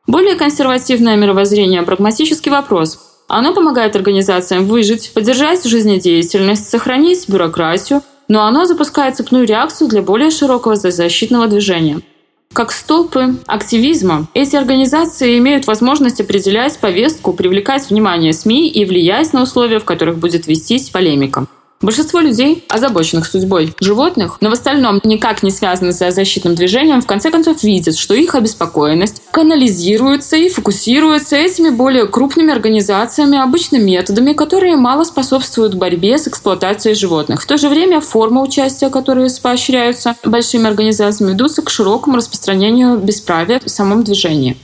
Более консервативное мировоззрение – прагматический вопрос. Оно помогает организациям выжить, поддержать жизнедеятельность, сохранить бюрократию, но оно запускает цепную реакцию для более широкого защитного движения – как столпы активизма, эти организации имеют возможность определять повестку, привлекать внимание СМИ и влиять на условия, в которых будет вестись полемика. Большинство людей, озабоченных судьбой животных, но в остальном никак не связаны с защитным движением, в конце концов видят, что их обеспокоенность канализируется и фокусируется этими более крупными организациями, обычными методами, которые мало способствуют борьбе с эксплуатацией животных. В то же время форма участия, которые поощряются большими организациями, ведутся к широкому распространению бесправия в самом движении.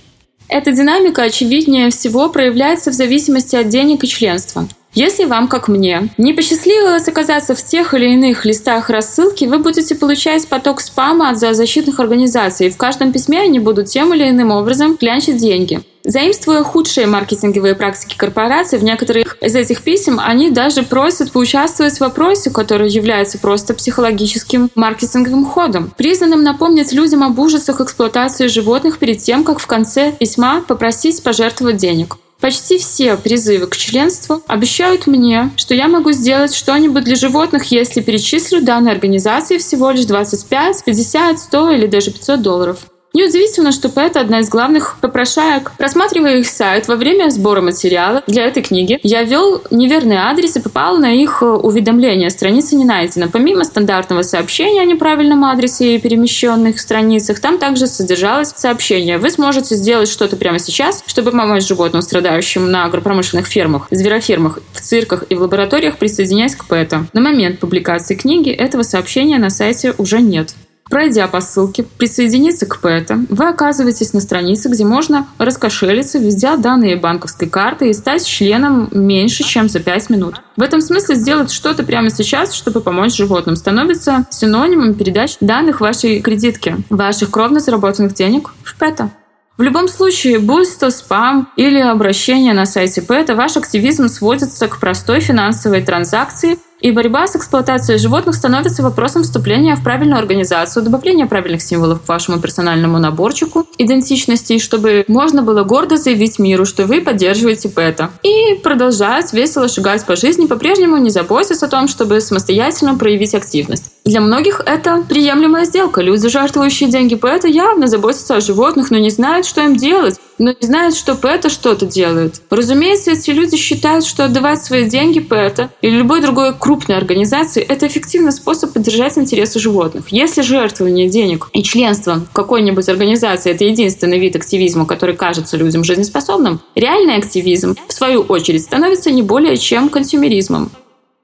Эта динамика очевиднее всего проявляется в зависимости от денег и членства. Если вам, как мне, не посчастливилось оказаться в тех или иных листах рассылки, вы будете получать поток спама от зоозащитных организаций. В каждом письме они будут тем или иным образом клянчить деньги. Заимствуя худшие маркетинговые практики корпораций, в некоторых из этих писем они даже просят поучаствовать в вопросе, который является просто психологическим маркетинговым ходом, признанным напомнить людям об ужасах эксплуатации животных перед тем, как в конце письма попросить пожертвовать денег. Почти все призывы к членству обещают мне, что я могу сделать что-нибудь для животных, если перечислю данной организации всего лишь 25, 50, 100 или даже 500 долларов. Неудивительно, что Пэт одна из главных попрошаек. Просматривая их сайт во время сбора материала для этой книги, я ввел неверный адрес и попал на их э, уведомления. Страница не найдена. Помимо стандартного сообщения о неправильном адресе и перемещенных страницах, там также содержалось сообщение. Вы сможете сделать что-то прямо сейчас, чтобы помочь животным, страдающим на агропромышленных фермах, зверофермах, в цирках и в лабораториях, присоединяясь к ПЭТа. На момент публикации книги этого сообщения на сайте уже нет. Пройдя по ссылке «Присоединиться к ПЭТа», вы оказываетесь на странице, где можно раскошелиться, введя данные банковской карты и стать членом меньше, чем за 5 минут. В этом смысле сделать что-то прямо сейчас, чтобы помочь животным, становится синонимом передачи данных вашей кредитки, ваших кровно заработанных денег в ПЭТа. В любом случае, будь то спам или обращение на сайте ПЭТа, ваш активизм сводится к простой финансовой транзакции – и борьба с эксплуатацией животных становится вопросом вступления в правильную организацию, добавления правильных символов к вашему персональному наборчику идентичностей, чтобы можно было гордо заявить миру, что вы поддерживаете ПЭТа. И продолжать весело шагать по жизни, по-прежнему не заботясь о том, чтобы самостоятельно проявить активность. Для многих это приемлемая сделка. Люди, жертвующие деньги ПЭТа, явно заботятся о животных, но не знают, что им делать но не знают, что ПЭТа что-то делает. Разумеется, эти люди считают, что отдавать свои деньги ПЭТа или любой другой крупной организации – это эффективный способ поддержать интересы животных. Если жертвование денег и членство в какой-нибудь организации – это единственный вид активизма, который кажется людям жизнеспособным, реальный активизм, в свою очередь, становится не более чем консюмеризмом.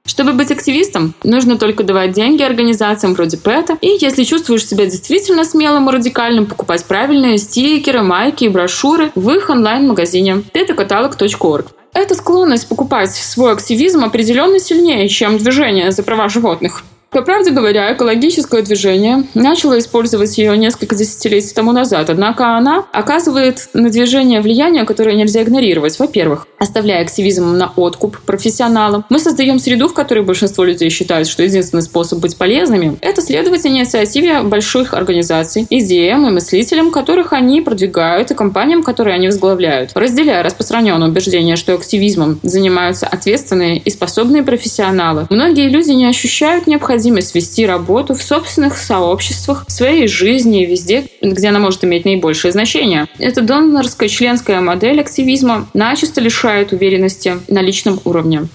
Чтобы быть активистом, нужно только давать деньги организациям вроде ПЭТа, и если чувствуешь себя действительно смелым и радикальным, покупать правильные стикеры, майки и брошюры в их онлайн-магазине petacatalag.org. Эта склонность покупать свой активизм определенно сильнее, чем движение за права животных. По правде говоря, экологическое движение начало использовать ее несколько десятилетий тому назад, однако она оказывает на движение влияние, которое нельзя игнорировать. Во-первых, оставляя активизм на откуп профессионалам, мы создаем среду, в которой большинство людей считают, что единственный способ быть полезными – это следовать инициативе больших организаций, идеям и мыслителям, которых они продвигают, и компаниям, которые они возглавляют. Разделяя распространенное убеждение, что активизмом занимаются ответственные и способные профессионалы, многие люди не ощущают необходимости необходимость вести работу в собственных сообществах, в своей жизни, везде, где она может иметь наибольшее значение. Эта донорская членская модель активизма начисто лишает уверенности на личном уровне.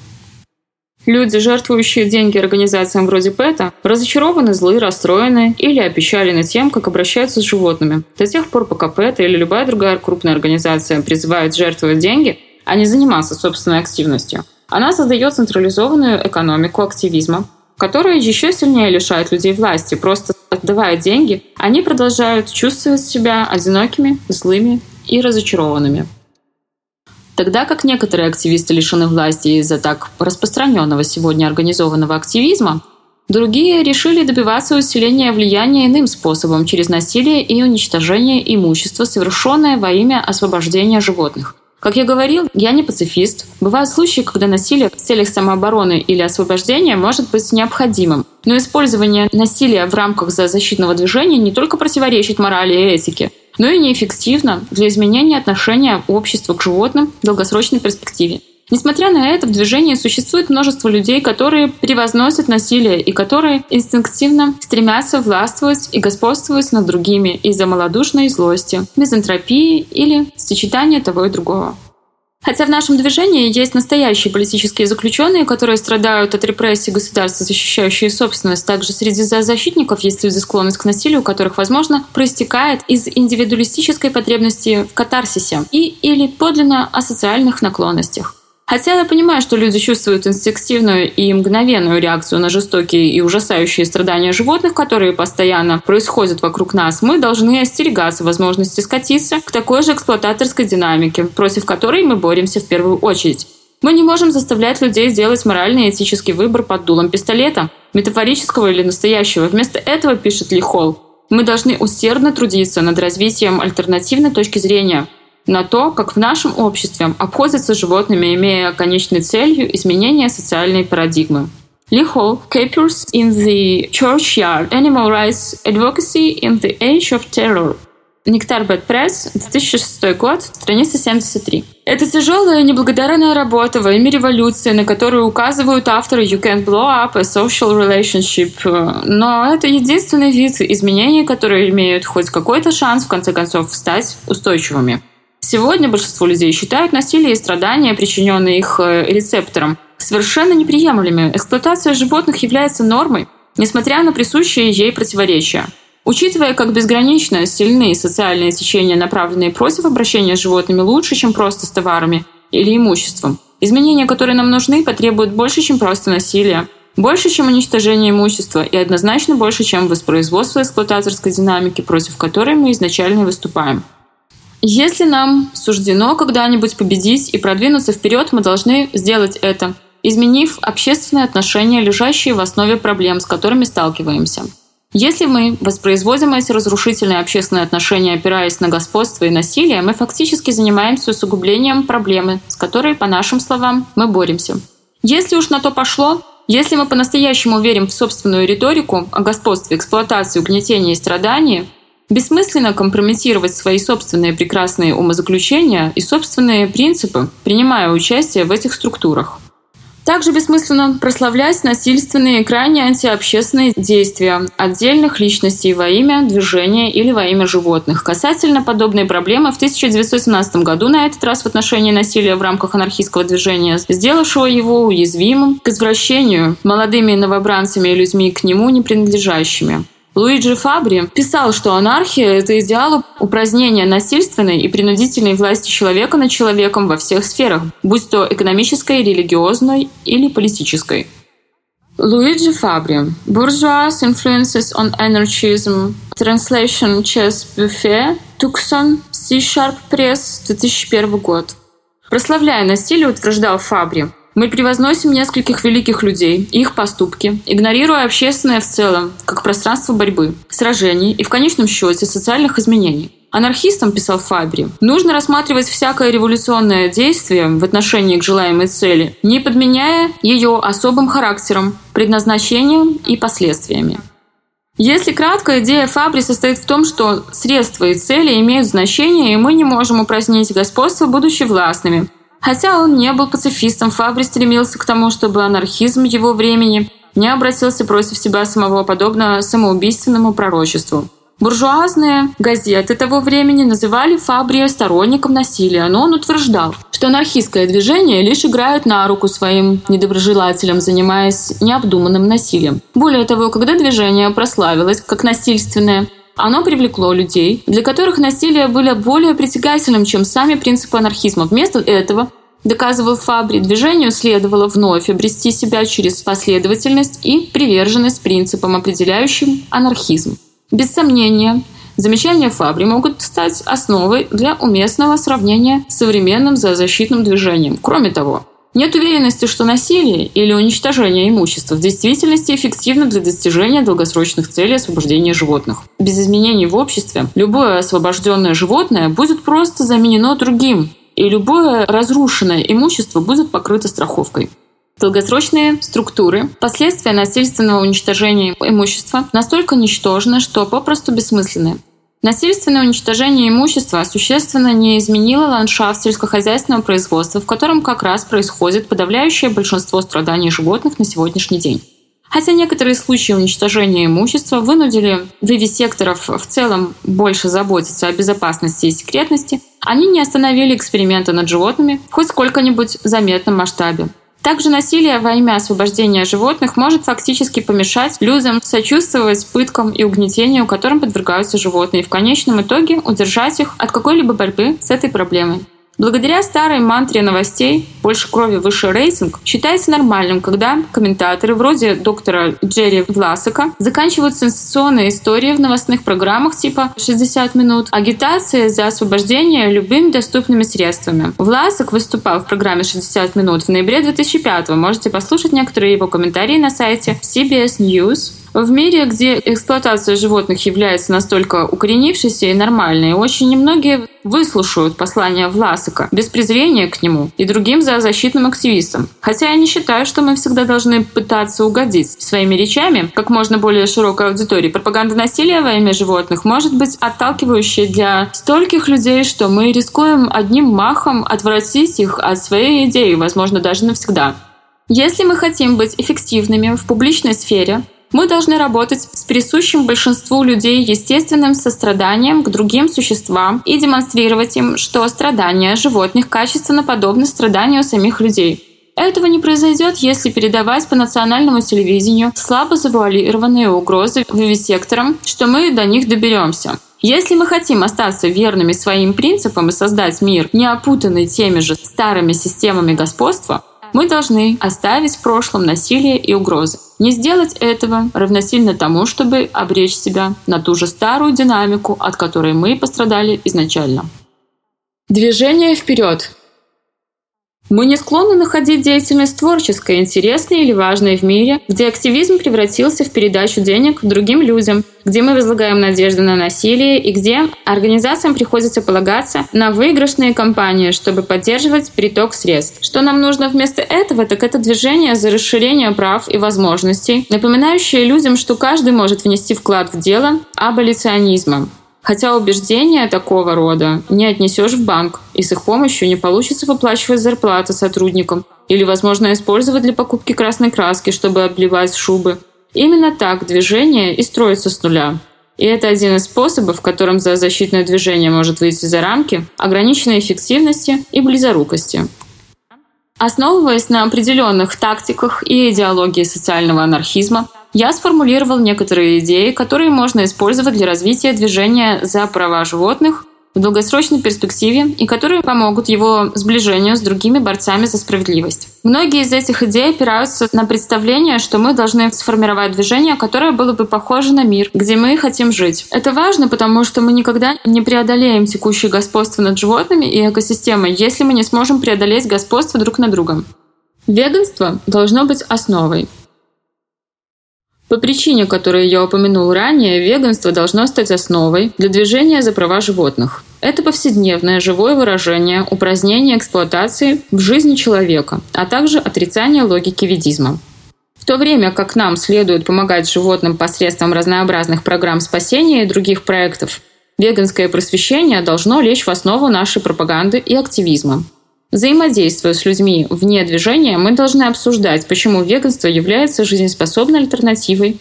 Люди, жертвующие деньги организациям вроде ПЭТа, разочарованы, злы, расстроены или опечалены тем, как обращаются с животными. До тех пор, пока ПЭТа или любая другая крупная организация призывает жертвовать деньги, а не заниматься собственной активностью. Она создает централизованную экономику активизма, которые еще сильнее лишают людей власти. Просто отдавая деньги, они продолжают чувствовать себя одинокими, злыми и разочарованными. Тогда как некоторые активисты лишены власти из-за так распространенного сегодня организованного активизма, другие решили добиваться усиления влияния иным способом через насилие и уничтожение имущества, совершенное во имя освобождения животных – как я говорил, я не пацифист. Бывают случаи, когда насилие в целях самообороны или освобождения может быть необходимым. Но использование насилия в рамках защитного движения не только противоречит морали и этике, но и неэффективно для изменения отношения общества к животным в долгосрочной перспективе. Несмотря на это, в движении существует множество людей, которые превозносят насилие и которые инстинктивно стремятся властвовать и господствовать над другими из-за малодушной злости, мизантропии или сочетания того и другого. Хотя в нашем движении есть настоящие политические заключенные, которые страдают от репрессий государства, защищающие собственность, также среди защитников есть люди, склонность к насилию, у которых, возможно, проистекает из индивидуалистической потребности в катарсисе и или подлинно асоциальных наклонностях. Хотя я понимаю, что люди чувствуют инстинктивную и мгновенную реакцию на жестокие и ужасающие страдания животных, которые постоянно происходят вокруг нас, мы должны остерегаться возможности скатиться к такой же эксплуататорской динамике, против которой мы боремся в первую очередь. Мы не можем заставлять людей сделать моральный и этический выбор под дулом пистолета, метафорического или настоящего. Вместо этого, пишет Ли Холл, мы должны усердно трудиться над развитием альтернативной точки зрения – на то, как в нашем обществе обходятся животными, имея конечной целью изменения социальной парадигмы. Ли Холл, Capers in the Churchyard, Animal Rights Advocacy in the Age of Terror. Нектар Бэт Пресс, 2006 год, страница 73. Это тяжелая неблагодарная работа во имя революции, на которую указывают авторы You Can't Blow Up a Social Relationship. Но это единственный вид изменений, которые имеют хоть какой-то шанс в конце концов стать устойчивыми. Сегодня большинство людей считают насилие и страдания, причиненные их э, рецепторам, совершенно неприемлемыми. Эксплуатация животных является нормой, несмотря на присущие ей противоречия. Учитывая, как безгранично сильны социальные течения, направленные против обращения с животными лучше, чем просто с товарами или имуществом, изменения, которые нам нужны, потребуют больше, чем просто насилия. больше, чем уничтожение имущества, и однозначно больше, чем воспроизводство эксплуататорской динамики, против которой мы изначально выступаем. Если нам суждено когда-нибудь победить и продвинуться вперед, мы должны сделать это, изменив общественные отношения, лежащие в основе проблем, с которыми сталкиваемся. Если мы воспроизводим эти разрушительные общественные отношения, опираясь на господство и насилие, мы фактически занимаемся усугублением проблемы, с которой, по нашим словам, мы боремся. Если уж на то пошло, если мы по-настоящему верим в собственную риторику о господстве, эксплуатации, угнетении и страдании, бессмысленно компрометировать свои собственные прекрасные умозаключения и собственные принципы, принимая участие в этих структурах. Также бессмысленно прославлять насильственные и крайне антиобщественные действия отдельных личностей во имя движения или во имя животных. Касательно подобной проблемы, в 1917 году, на этот раз в отношении насилия в рамках анархистского движения, сделавшего его уязвимым к извращению молодыми новобранцами и людьми к нему не принадлежащими. Луиджи Фабри писал, что анархия — это идеал упразднения насильственной и принудительной власти человека над человеком во всех сферах, будь то экономической, религиозной или политической. Луиджи Фабри. Bourgeois Influences on Anarchism. Translation Chess Buffet. Tucson. C-Sharp Press. 2001 год. Прославляя насилие, утверждал Фабри, мы превозносим нескольких великих людей, их поступки, игнорируя общественное в целом, как пространство борьбы, сражений и, в конечном счете, социальных изменений. Анархистам, писал Фабри, нужно рассматривать всякое революционное действие в отношении к желаемой цели, не подменяя ее особым характером, предназначением и последствиями. Если кратко, идея Фабри состоит в том, что средства и цели имеют значение, и мы не можем упразднить господство, будучи властными, Хотя он не был пацифистом, Фабри стремился к тому, чтобы анархизм его времени не обратился против себя самого, подобно самоубийственному пророчеству. Буржуазные газеты того времени называли Фабрия сторонником насилия, но он утверждал, что анархистское движение лишь играет на руку своим недоброжелателям, занимаясь необдуманным насилием. Более того, когда движение прославилось как насильственное, оно привлекло людей, для которых насилие было более притягательным, чем сами принципы анархизма. Вместо этого доказывал Фабри, движению следовало вновь обрести себя через последовательность и приверженность принципам, определяющим анархизм. Без сомнения, замечания Фабри могут стать основой для уместного сравнения с современным зоозащитным движением. Кроме того, нет уверенности, что насилие или уничтожение имущества в действительности эффективно для достижения долгосрочных целей освобождения животных. Без изменений в обществе любое освобожденное животное будет просто заменено другим, и любое разрушенное имущество будет покрыто страховкой. Долгосрочные структуры, последствия насильственного уничтожения имущества настолько ничтожны, что попросту бессмысленны. Насильственное уничтожение имущества существенно не изменило ландшафт сельскохозяйственного производства, в котором как раз происходит подавляющее большинство страданий животных на сегодняшний день. Хотя некоторые случаи уничтожения имущества вынудили вивисекторов в целом больше заботиться о безопасности и секретности, они не остановили эксперименты над животными хоть сколько-нибудь заметном масштабе. Также насилие во имя освобождения животных может фактически помешать людям сочувствовать пыткам и угнетению, которым подвергаются животные, и в конечном итоге удержать их от какой-либо борьбы с этой проблемой. Благодаря старой мантре новостей «больше крови, выше рейтинг» считается нормальным, когда комментаторы вроде доктора Джерри Власака заканчивают сенсационные истории в новостных программах типа «60 минут», агитация за освобождение любыми доступными средствами. Власак выступал в программе «60 минут» в ноябре 2005 -го. Можете послушать некоторые его комментарии на сайте CBS News. В мире, где эксплуатация животных является настолько укоренившейся и нормальной, очень немногие выслушают послание Власика без презрения к нему и другим зоозащитным активистам. Хотя я не считаю, что мы всегда должны пытаться угодить своими речами как можно более широкой аудитории. Пропаганда насилия во имя животных может быть отталкивающей для стольких людей, что мы рискуем одним махом отвратить их от своей идеи, возможно, даже навсегда. Если мы хотим быть эффективными в публичной сфере, мы должны работать с присущим большинству людей естественным состраданием к другим существам и демонстрировать им, что страдания животных качественно подобны страданию самих людей. Этого не произойдет, если передавать по национальному телевидению слабо завуалированные угрозы вивисекторам, что мы до них доберемся. Если мы хотим остаться верными своим принципам и создать мир, не опутанный теми же старыми системами господства, мы должны оставить в прошлом насилие и угрозы. Не сделать этого равносильно тому, чтобы обречь себя на ту же старую динамику, от которой мы пострадали изначально. Движение вперед мы не склонны находить деятельность творческой, интересной или важной в мире, где активизм превратился в передачу денег другим людям, где мы возлагаем надежды на насилие и где организациям приходится полагаться на выигрышные кампании, чтобы поддерживать приток средств. Что нам нужно вместо этого, так это движение за расширение прав и возможностей, напоминающее людям, что каждый может внести вклад в дело аболиционизма. Хотя убеждения такого рода не отнесешь в банк, и с их помощью не получится выплачивать зарплаты сотрудникам или, возможно, использовать для покупки красной краски, чтобы обливать шубы. Именно так движение и строится с нуля. И это один из способов, в котором за защитное движение может выйти за рамки ограниченной эффективности и близорукости. Основываясь на определенных тактиках и идеологии социального анархизма, я сформулировал некоторые идеи, которые можно использовать для развития движения за права животных в долгосрочной перспективе и которые помогут его сближению с другими борцами за справедливость. Многие из этих идей опираются на представление, что мы должны сформировать движение, которое было бы похоже на мир, где мы хотим жить. Это важно, потому что мы никогда не преодолеем текущее господство над животными и экосистемой, если мы не сможем преодолеть господство друг над другом. Веганство должно быть основой. По причине, которую я упомянул ранее, веганство должно стать основой для движения за права животных. Это повседневное живое выражение упразднения эксплуатации в жизни человека, а также отрицание логики ведизма. В то время как нам следует помогать животным посредством разнообразных программ спасения и других проектов, веганское просвещение должно лечь в основу нашей пропаганды и активизма. Взаимодействуя с людьми вне движения, мы должны обсуждать, почему веганство является жизнеспособной альтернативой.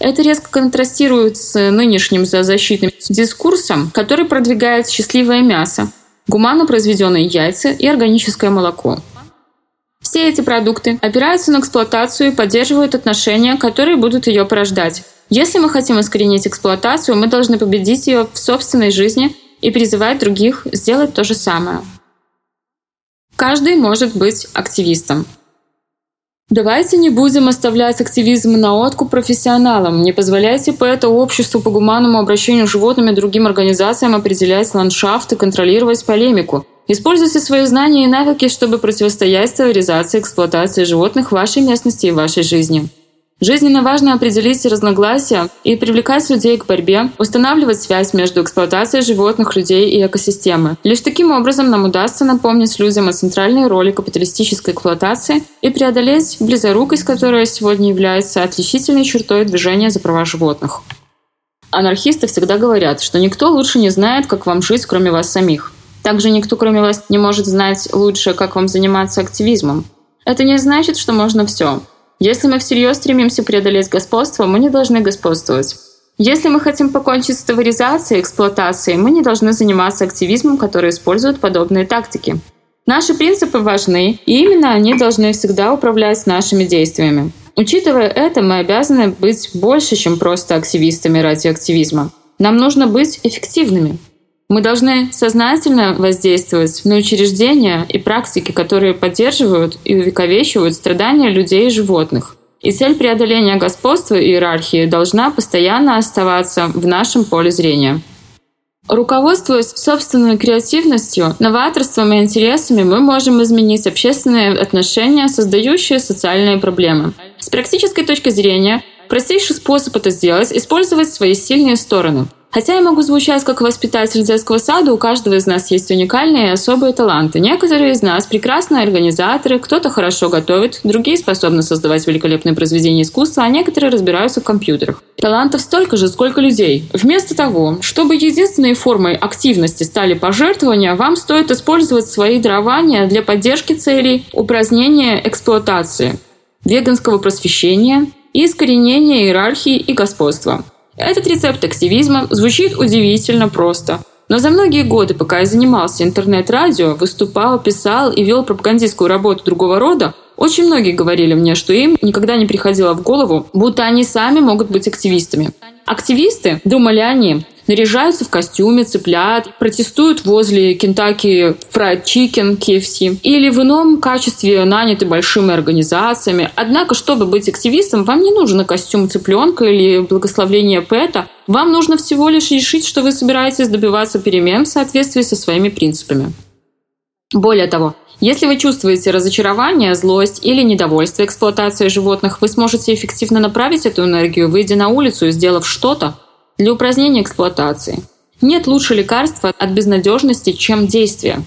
Это резко контрастирует с нынешним зоозащитным дискурсом, который продвигает счастливое мясо, гуманно произведенные яйца и органическое молоко. Все эти продукты опираются на эксплуатацию и поддерживают отношения, которые будут ее порождать. Если мы хотим искоренить эксплуатацию, мы должны победить ее в собственной жизни и призывать других сделать то же самое. Каждый может быть активистом. Давайте не будем оставлять активизм на откуп профессионалам. Не позволяйте поэтому обществу по гуманному обращению с животными другим организациям определять ландшафт и контролировать полемику. Используйте свои знания и навыки, чтобы противостоять стерилизации эксплуатации животных в вашей местности и в вашей жизни. Жизненно важно определить разногласия и привлекать людей к борьбе, устанавливать связь между эксплуатацией животных, людей и экосистемы. Лишь таким образом нам удастся напомнить людям о центральной роли капиталистической эксплуатации и преодолеть близорукость, которая сегодня является отличительной чертой движения за права животных. Анархисты всегда говорят, что никто лучше не знает, как вам жить, кроме вас самих. Также никто, кроме вас, не может знать лучше, как вам заниматься активизмом. Это не значит, что можно все. Если мы всерьез стремимся преодолеть господство, мы не должны господствовать. Если мы хотим покончить с товаризацией и эксплуатацией, мы не должны заниматься активизмом, который использует подобные тактики. Наши принципы важны, и именно они должны всегда управлять нашими действиями. Учитывая это, мы обязаны быть больше, чем просто активистами ради активизма. Нам нужно быть эффективными. Мы должны сознательно воздействовать на учреждения и практики, которые поддерживают и увековечивают страдания людей и животных. И цель преодоления господства и иерархии должна постоянно оставаться в нашем поле зрения. Руководствуясь собственной креативностью, новаторством и интересами, мы можем изменить общественные отношения, создающие социальные проблемы. С практической точки зрения, простейший способ это сделать – использовать свои сильные стороны – Хотя я могу звучать как воспитатель детского сада, у каждого из нас есть уникальные и особые таланты. Некоторые из нас прекрасные организаторы, кто-то хорошо готовит, другие способны создавать великолепные произведения искусства, а некоторые разбираются в компьютерах. Талантов столько же, сколько людей. Вместо того, чтобы единственной формой активности стали пожертвования, вам стоит использовать свои дарования для поддержки целей упразднения эксплуатации, веганского просвещения и искоренения иерархии и господства. Этот рецепт активизма звучит удивительно просто. Но за многие годы, пока я занимался интернет-радио, выступал, писал и вел пропагандистскую работу другого рода, очень многие говорили мне, что им никогда не приходило в голову, будто они сами могут быть активистами. Активисты, думали они, наряжаются в костюме цыплят, протестуют возле Kentucky Fried Chicken, KFC, или в ином качестве наняты большими организациями. Однако, чтобы быть активистом, вам не нужен костюм цыпленка или благословление Пэта. Вам нужно всего лишь решить, что вы собираетесь добиваться перемен в соответствии со своими принципами. Более того, если вы чувствуете разочарование, злость или недовольство эксплуатацией животных, вы сможете эффективно направить эту энергию, выйдя на улицу и сделав что-то для упразднения эксплуатации. Нет лучше лекарства от безнадежности, чем действие.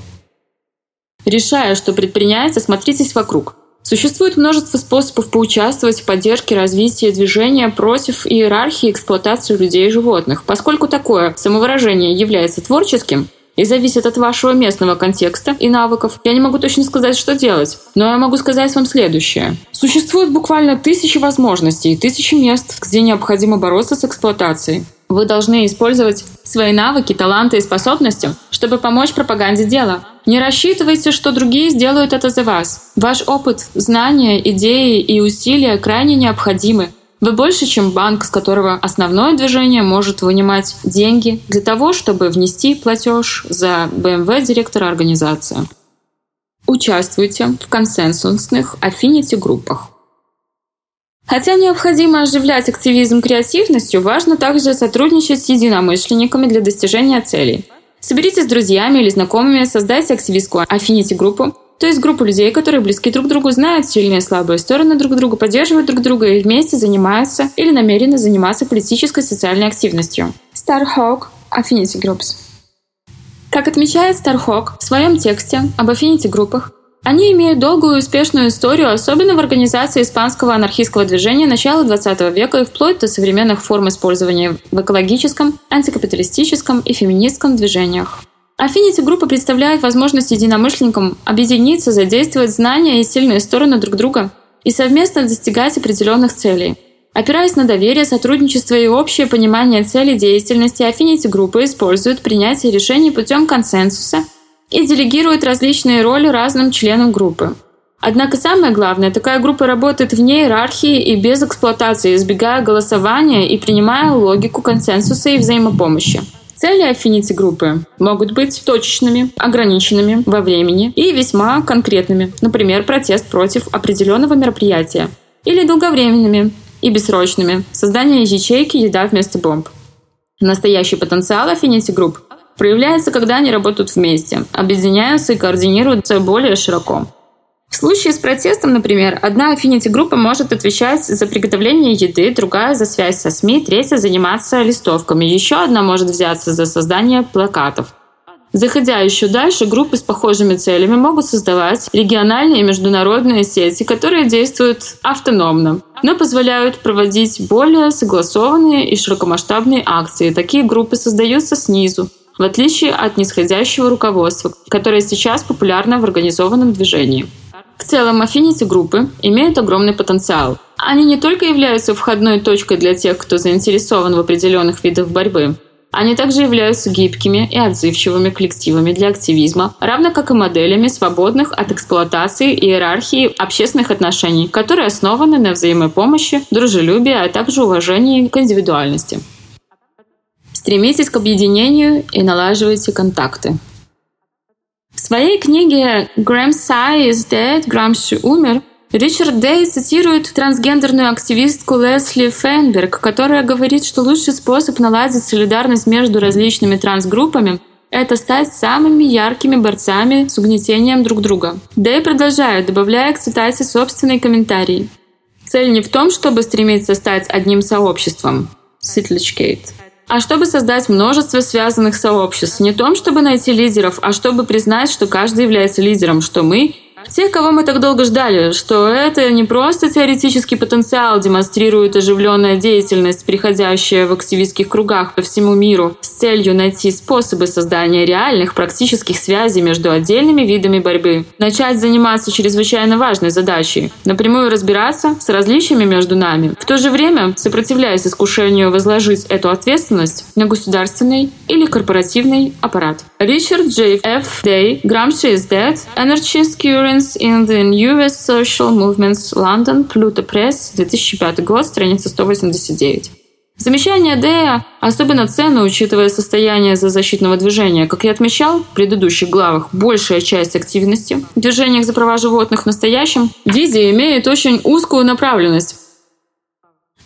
Решая, что предпринять, осмотритесь вокруг. Существует множество способов поучаствовать в поддержке развития движения против иерархии эксплуатации людей и животных. Поскольку такое самовыражение является творческим, и зависит от вашего местного контекста и навыков. Я не могу точно сказать, что делать, но я могу сказать вам следующее. Существует буквально тысячи возможностей и тысячи мест, где необходимо бороться с эксплуатацией. Вы должны использовать свои навыки, таланты и способности, чтобы помочь пропаганде дела. Не рассчитывайте, что другие сделают это за вас. Ваш опыт, знания, идеи и усилия крайне необходимы, вы больше, чем банк, с которого основное движение может вынимать деньги для того, чтобы внести платеж за BMW директора организации. Участвуйте в консенсусных афfinity-группах. Хотя необходимо оживлять активизм креативностью, важно также сотрудничать с единомышленниками для достижения целей. Соберитесь с друзьями или знакомыми, создайте активистскую афfinity-группу, то есть группа людей, которые близки друг другу, знают сильные и слабые стороны друг друга, поддерживают друг друга и вместе занимаются или намерены заниматься политической и социальной активностью. Starhawk Affinity Groups Как отмечает Starhawk в своем тексте об affinity-группах, они имеют долгую и успешную историю, особенно в организации испанского анархистского движения начала XX века и вплоть до современных форм использования в экологическом, антикапиталистическом и феминистском движениях. Affinity группа представляет возможность единомышленникам объединиться, задействовать знания и сильные стороны друг друга и совместно достигать определенных целей. Опираясь на доверие, сотрудничество и общее понимание целей деятельности, Affinity группы используют принятие решений путем консенсуса и делегируют различные роли разным членам группы. Однако самое главное, такая группа работает вне иерархии и без эксплуатации, избегая голосования и принимая логику консенсуса и взаимопомощи. Цели Affinity группы могут быть точечными, ограниченными во времени и весьма конкретными, например, протест против определенного мероприятия, или долговременными и бессрочными, создание ячейки «Еда вместо бомб». Настоящий потенциал Affinity групп проявляется, когда они работают вместе, объединяются и координируются более широко. В случае с протестом, например, одна афfinity-группа может отвечать за приготовление еды, другая — за связь со СМИ, третья — заниматься листовками, еще одна может взяться за создание плакатов. Заходя еще дальше, группы с похожими целями могут создавать региональные и международные сети, которые действуют автономно, но позволяют проводить более согласованные и широкомасштабные акции. Такие группы создаются снизу, в отличие от нисходящего руководства, которое сейчас популярно в организованном движении. В целом, Affinity группы имеют огромный потенциал. Они не только являются входной точкой для тех, кто заинтересован в определенных видах борьбы, они также являются гибкими и отзывчивыми коллективами для активизма, равно как и моделями свободных от эксплуатации и иерархии общественных отношений, которые основаны на взаимопомощи, дружелюбии, а также уважении к индивидуальности. Стремитесь к объединению и налаживайте контакты. В своей книге «Gramsci is dead. Грамши умер» Ричард Дэй цитирует трансгендерную активистку Лесли Фейнберг, которая говорит, что лучший способ наладить солидарность между различными трансгруппами – это стать самыми яркими борцами с угнетением друг друга. Дэй продолжает, добавляя к цитате собственный комментарий. Цель не в том, чтобы стремиться стать одним сообществом. Ситлич а чтобы создать множество связанных сообществ. Не том, чтобы найти лидеров, а чтобы признать, что каждый является лидером, что мы Тех, кого мы так долго ждали, что это не просто теоретический потенциал демонстрирует оживленная деятельность, приходящая в активистских кругах по всему миру с целью найти способы создания реальных практических связей между отдельными видами борьбы. Начать заниматься чрезвычайно важной задачей – напрямую разбираться с различиями между нами. В то же время сопротивляясь искушению возложить эту ответственность на государственный или корпоративный аппарат. Ричард Джей Ф. Дэй, Gramsci is Dead, Anarchist Current Influence in the Newest Social Movements London, Pluto Press, 2005 год, страница 189. Замечание Дея особенно ценно, учитывая состояние защитного движения. Как я отмечал в предыдущих главах, большая часть активности в движениях за права животных в настоящем виде имеет очень узкую направленность.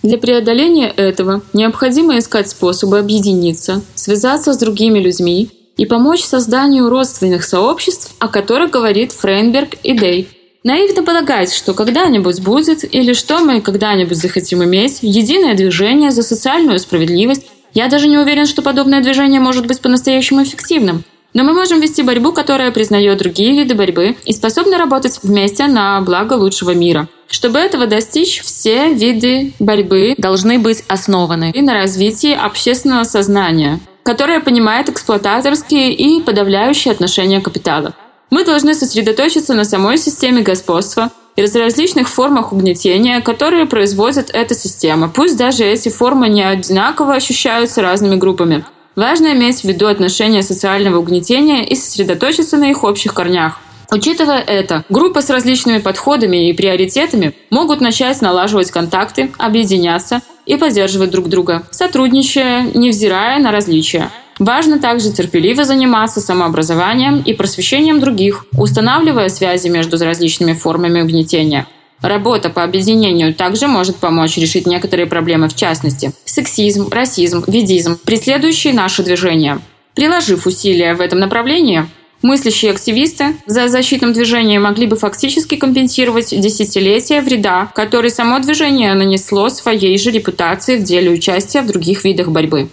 Для преодоления этого необходимо искать способы объединиться, связаться с другими людьми и помочь созданию родственных сообществ, о которых говорит Фрейнберг и Дей. Наивно полагать, что когда-нибудь будет или что мы когда-нибудь захотим иметь единое движение за социальную справедливость. Я даже не уверен, что подобное движение может быть по-настоящему эффективным. Но мы можем вести борьбу, которая признает другие виды борьбы и способна работать вместе на благо лучшего мира. Чтобы этого достичь, все виды борьбы должны быть основаны на развитии общественного сознания, которое понимает эксплуататорские и подавляющие отношения капитала. Мы должны сосредоточиться на самой системе господства и различных формах угнетения, которые производит эта система, пусть даже эти формы не одинаково ощущаются разными группами. Важно иметь в виду отношения социального угнетения и сосредоточиться на их общих корнях. Учитывая это, группы с различными подходами и приоритетами могут начать налаживать контакты, объединяться и поддерживать друг друга, сотрудничая, невзирая на различия. Важно также терпеливо заниматься самообразованием и просвещением других, устанавливая связи между различными формами угнетения. Работа по объединению также может помочь решить некоторые проблемы, в частности, сексизм, расизм, видизм, преследующие наше движение. Приложив усилия в этом направлении, мыслящие активисты за защитным движением могли бы фактически компенсировать десятилетия вреда, который само движение нанесло своей же репутации в деле участия в других видах борьбы.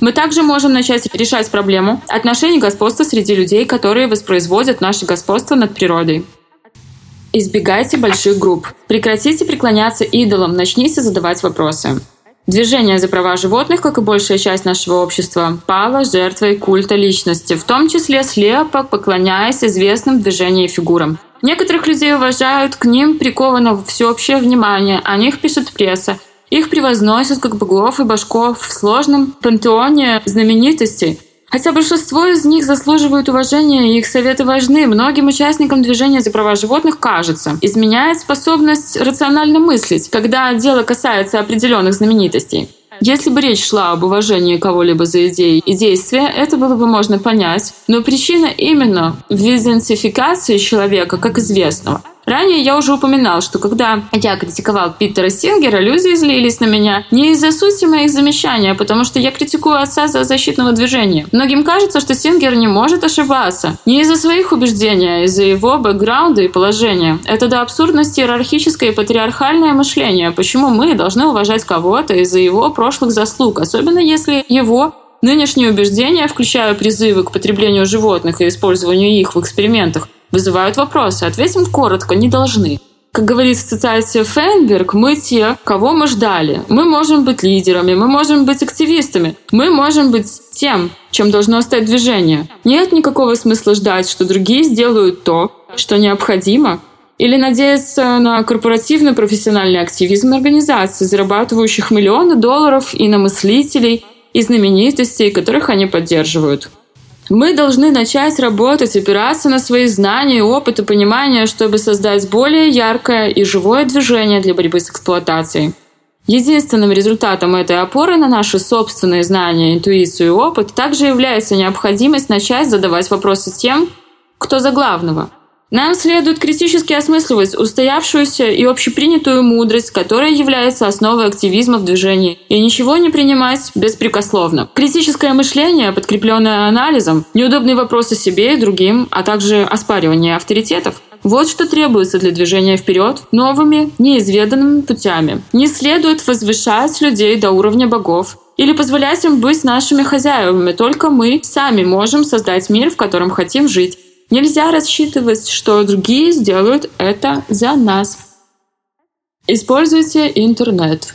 Мы также можем начать решать проблему отношений господства среди людей, которые воспроизводят наше господство над природой. Избегайте больших групп. Прекратите преклоняться идолам, начните задавать вопросы. Движение за права животных, как и большая часть нашего общества, пало жертвой культа личности, в том числе слепо поклоняясь известным движениям и фигурам. Некоторых людей уважают, к ним приковано всеобщее внимание, о них пишет пресса, их превозносят как богов и башков в сложном пантеоне знаменитостей. Хотя большинство из них заслуживают уважения, и их советы важны, многим участникам движения за права животных кажется, изменяет способность рационально мыслить, когда дело касается определенных знаменитостей. Если бы речь шла об уважении кого-либо за идеи и действия, это было бы можно понять, но причина именно в идентификации человека как известного – Ранее я уже упоминал, что когда я критиковал Питера Сингера, люди злились на меня не из-за сути моих замечаний, а потому что я критикую отца за защитного движения. Многим кажется, что Сингер не может ошибаться. Не из-за своих убеждений, а из-за его бэкграунда и положения. Это до абсурдности иерархическое и патриархальное мышление. Почему мы должны уважать кого-то из-за его прошлых заслуг, особенно если его Нынешние убеждения, включая призывы к потреблению животных и использованию их в экспериментах, вызывают вопросы. Ответим коротко, не должны. Как говорит в цитате Фейнберг, мы те, кого мы ждали. Мы можем быть лидерами, мы можем быть активистами, мы можем быть тем, чем должно стать движение. Нет никакого смысла ждать, что другие сделают то, что необходимо, или надеяться на корпоративный профессиональный активизм организаций, зарабатывающих миллионы долларов и на мыслителей и знаменитостей, которых они поддерживают. Мы должны начать работать, опираться на свои знания, опыт и понимание, чтобы создать более яркое и живое движение для борьбы с эксплуатацией. Единственным результатом этой опоры на наши собственные знания, интуицию и опыт также является необходимость начать задавать вопросы тем, кто за главного – нам следует критически осмысливать устоявшуюся и общепринятую мудрость, которая является основой активизма в движении, и ничего не принимать беспрекословно. Критическое мышление, подкрепленное анализом, неудобные вопросы себе и другим, а также оспаривание авторитетов. Вот что требуется для движения вперед новыми, неизведанными путями. Не следует возвышать людей до уровня богов, или позволять им быть нашими хозяевами. Только мы сами можем создать мир, в котором хотим жить. Нельзя рассчитывать, что другие сделают это за нас. Используйте интернет.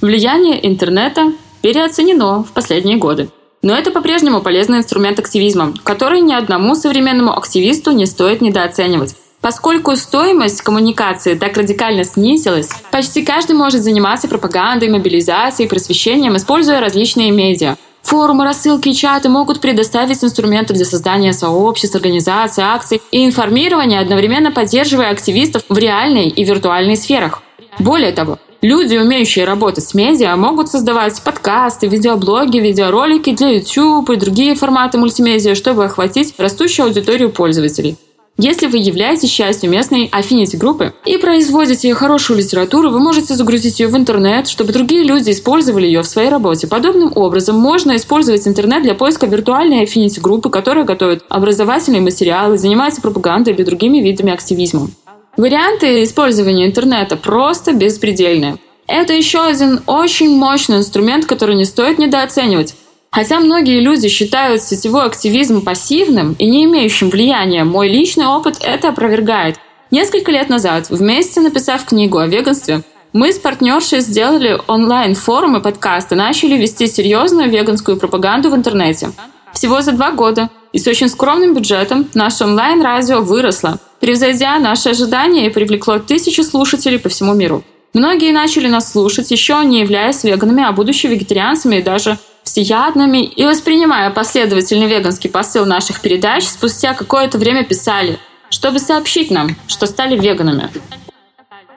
Влияние интернета переоценено в последние годы. Но это по-прежнему полезный инструмент активизма, который ни одному современному активисту не стоит недооценивать. Поскольку стоимость коммуникации так радикально снизилась, почти каждый может заниматься пропагандой, мобилизацией, просвещением, используя различные медиа. Форумы, рассылки и чаты могут предоставить инструменты для создания сообществ, организаций, акций и информирования, одновременно поддерживая активистов в реальной и виртуальной сферах. Более того, Люди, умеющие работать с медиа, могут создавать подкасты, видеоблоги, видеоролики для YouTube и другие форматы мультимедиа, чтобы охватить растущую аудиторию пользователей. Если вы являетесь частью местной affinity группы и производите хорошую литературу, вы можете загрузить ее в интернет, чтобы другие люди использовали ее в своей работе. Подобным образом можно использовать интернет для поиска виртуальной affinity группы, которая готовит образовательные материалы, занимается пропагандой или другими видами активизма. Варианты использования интернета просто беспредельные. Это еще один очень мощный инструмент, который не стоит недооценивать. Хотя многие люди считают сетевой активизм пассивным и не имеющим влияния, мой личный опыт это опровергает. Несколько лет назад, вместе написав книгу о веганстве, мы с партнершей сделали онлайн-форум и подкасты, начали вести серьезную веганскую пропаганду в интернете. Всего за два года и с очень скромным бюджетом наше онлайн-радио выросло, превзойдя наши ожидания и привлекло тысячи слушателей по всему миру. Многие начали нас слушать, еще не являясь веганами, а будучи вегетарианцами и даже всеядными, и воспринимая последовательный веганский посыл наших передач, спустя какое-то время писали, чтобы сообщить нам, что стали веганами.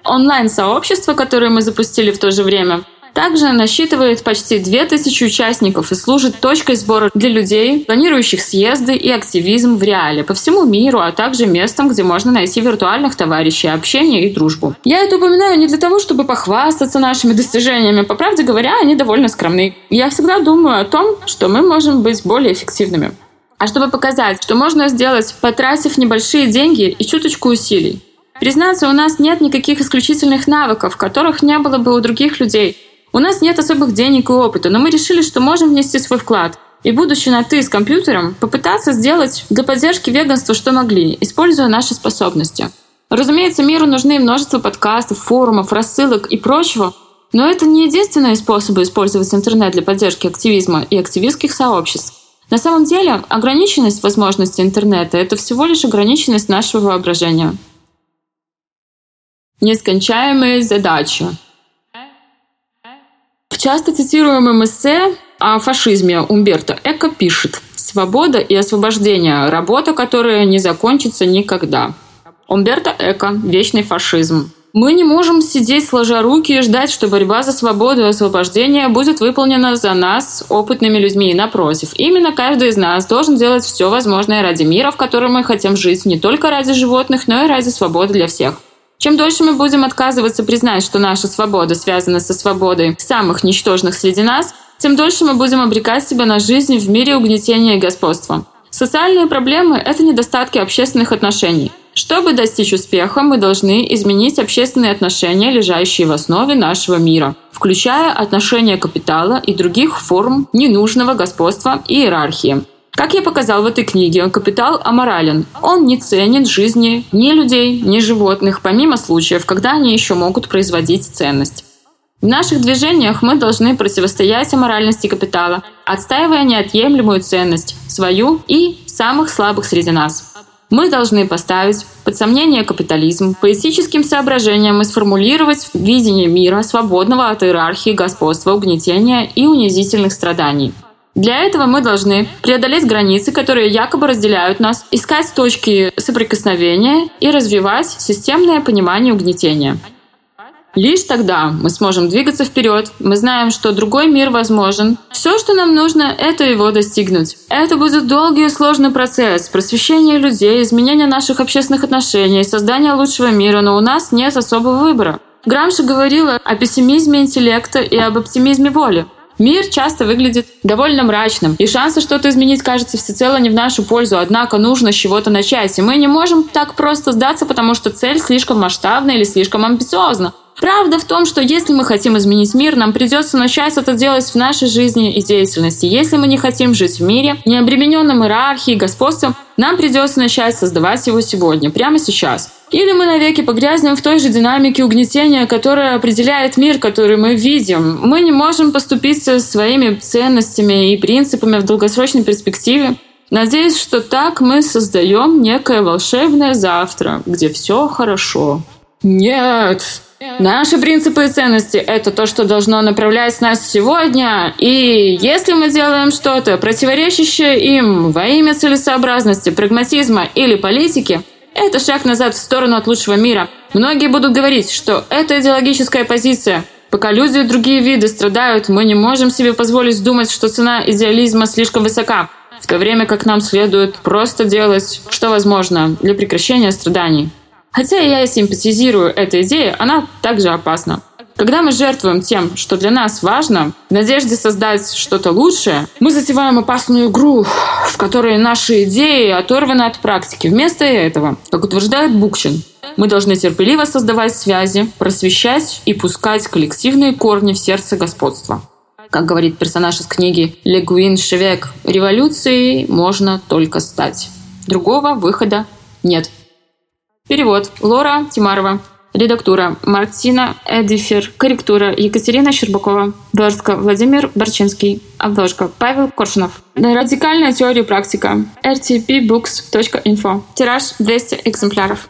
Онлайн-сообщество, которое мы запустили в то же время, также насчитывает почти 2000 участников и служит точкой сбора для людей, планирующих съезды и активизм в реале по всему миру, а также местом, где можно найти виртуальных товарищей, общение и дружбу. Я это упоминаю не для того, чтобы похвастаться нашими достижениями. По правде говоря, они довольно скромны. Я всегда думаю о том, что мы можем быть более эффективными. А чтобы показать, что можно сделать, потратив небольшие деньги и чуточку усилий. Признаться, у нас нет никаких исключительных навыков, которых не было бы у других людей, у нас нет особых денег и опыта, но мы решили, что можем внести свой вклад. И будучи на «ты» с компьютером, попытаться сделать для поддержки веганства, что могли, используя наши способности. Разумеется, миру нужны множество подкастов, форумов, рассылок и прочего, но это не единственные способы использовать интернет для поддержки активизма и активистских сообществ. На самом деле, ограниченность возможностей интернета — это всего лишь ограниченность нашего воображения. Нескончаемые задачи — часто цитируемом эссе о фашизме Умберто Эко пишет «Свобода и освобождение – работа, которая не закончится никогда». Умберто Эко «Вечный фашизм». Мы не можем сидеть сложа руки и ждать, что борьба за свободу и освобождение будет выполнена за нас, опытными людьми. Напротив, именно каждый из нас должен делать все возможное ради мира, в котором мы хотим жить, не только ради животных, но и ради свободы для всех. Чем дольше мы будем отказываться признать, что наша свобода связана со свободой самых ничтожных среди нас, тем дольше мы будем обрекать себя на жизнь в мире угнетения и господства. Социальные проблемы – это недостатки общественных отношений. Чтобы достичь успеха, мы должны изменить общественные отношения, лежащие в основе нашего мира, включая отношения капитала и других форм ненужного господства и иерархии. Как я показал в этой книге, капитал аморален. Он не ценит жизни ни людей, ни животных, помимо случаев, когда они еще могут производить ценность. В наших движениях мы должны противостоять аморальности капитала, отстаивая неотъемлемую ценность, свою и самых слабых среди нас. Мы должны поставить под сомнение капитализм, по этическим соображениям и сформулировать видение мира, свободного от иерархии, господства, угнетения и унизительных страданий. Для этого мы должны преодолеть границы, которые якобы разделяют нас, искать точки соприкосновения и развивать системное понимание угнетения. Лишь тогда мы сможем двигаться вперед. Мы знаем, что другой мир возможен. Все, что нам нужно, это его достигнуть. Это будет долгий и сложный процесс просвещения людей, изменения наших общественных отношений, создания лучшего мира, но у нас нет особого выбора. Грамши говорила о пессимизме интеллекта и об оптимизме воли. Мир часто выглядит довольно мрачным, и шансы что-то изменить кажется всецело не в нашу пользу, однако нужно с чего-то начать, и мы не можем так просто сдаться, потому что цель слишком масштабна или слишком амбициозна. Правда в том, что если мы хотим изменить мир, нам придется начать это делать в нашей жизни и деятельности. Если мы не хотим жить в мире, не обремененном иерархией господством, нам придется начать создавать его сегодня, прямо сейчас. Или мы навеки погрязнем в той же динамике угнетения, которая определяет мир, который мы видим. Мы не можем поступиться своими ценностями и принципами в долгосрочной перспективе. Надеюсь, что так мы создаем некое волшебное завтра, где все хорошо. Нет! Наши принципы и ценности — это то, что должно направлять нас сегодня. И если мы делаем что-то, противоречащее им во имя целесообразности, прагматизма или политики, это шаг назад в сторону от лучшего мира. Многие будут говорить, что это идеологическая позиция. Пока люди и другие виды страдают, мы не можем себе позволить думать, что цена идеализма слишком высока, в то время как нам следует просто делать, что возможно, для прекращения страданий. Хотя я и симпатизирую этой идее, она также опасна. Когда мы жертвуем тем, что для нас важно, в надежде создать что-то лучшее, мы затеваем опасную игру, в которой наши идеи оторваны от практики. Вместо этого, как утверждает Букчин, мы должны терпеливо создавать связи, просвещать и пускать коллективные корни в сердце господства. Как говорит персонаж из книги Легуин Шевек, революцией можно только стать. Другого выхода нет. Перевод. Лора Тимарова. Редактура Мартина Эдифер. Корректура Екатерина Щербакова. Верстка Владимир Борчинский. Обложка Павел Коршунов. Радикальная теория практика. rtpbooks.info. Тираж 200 экземпляров.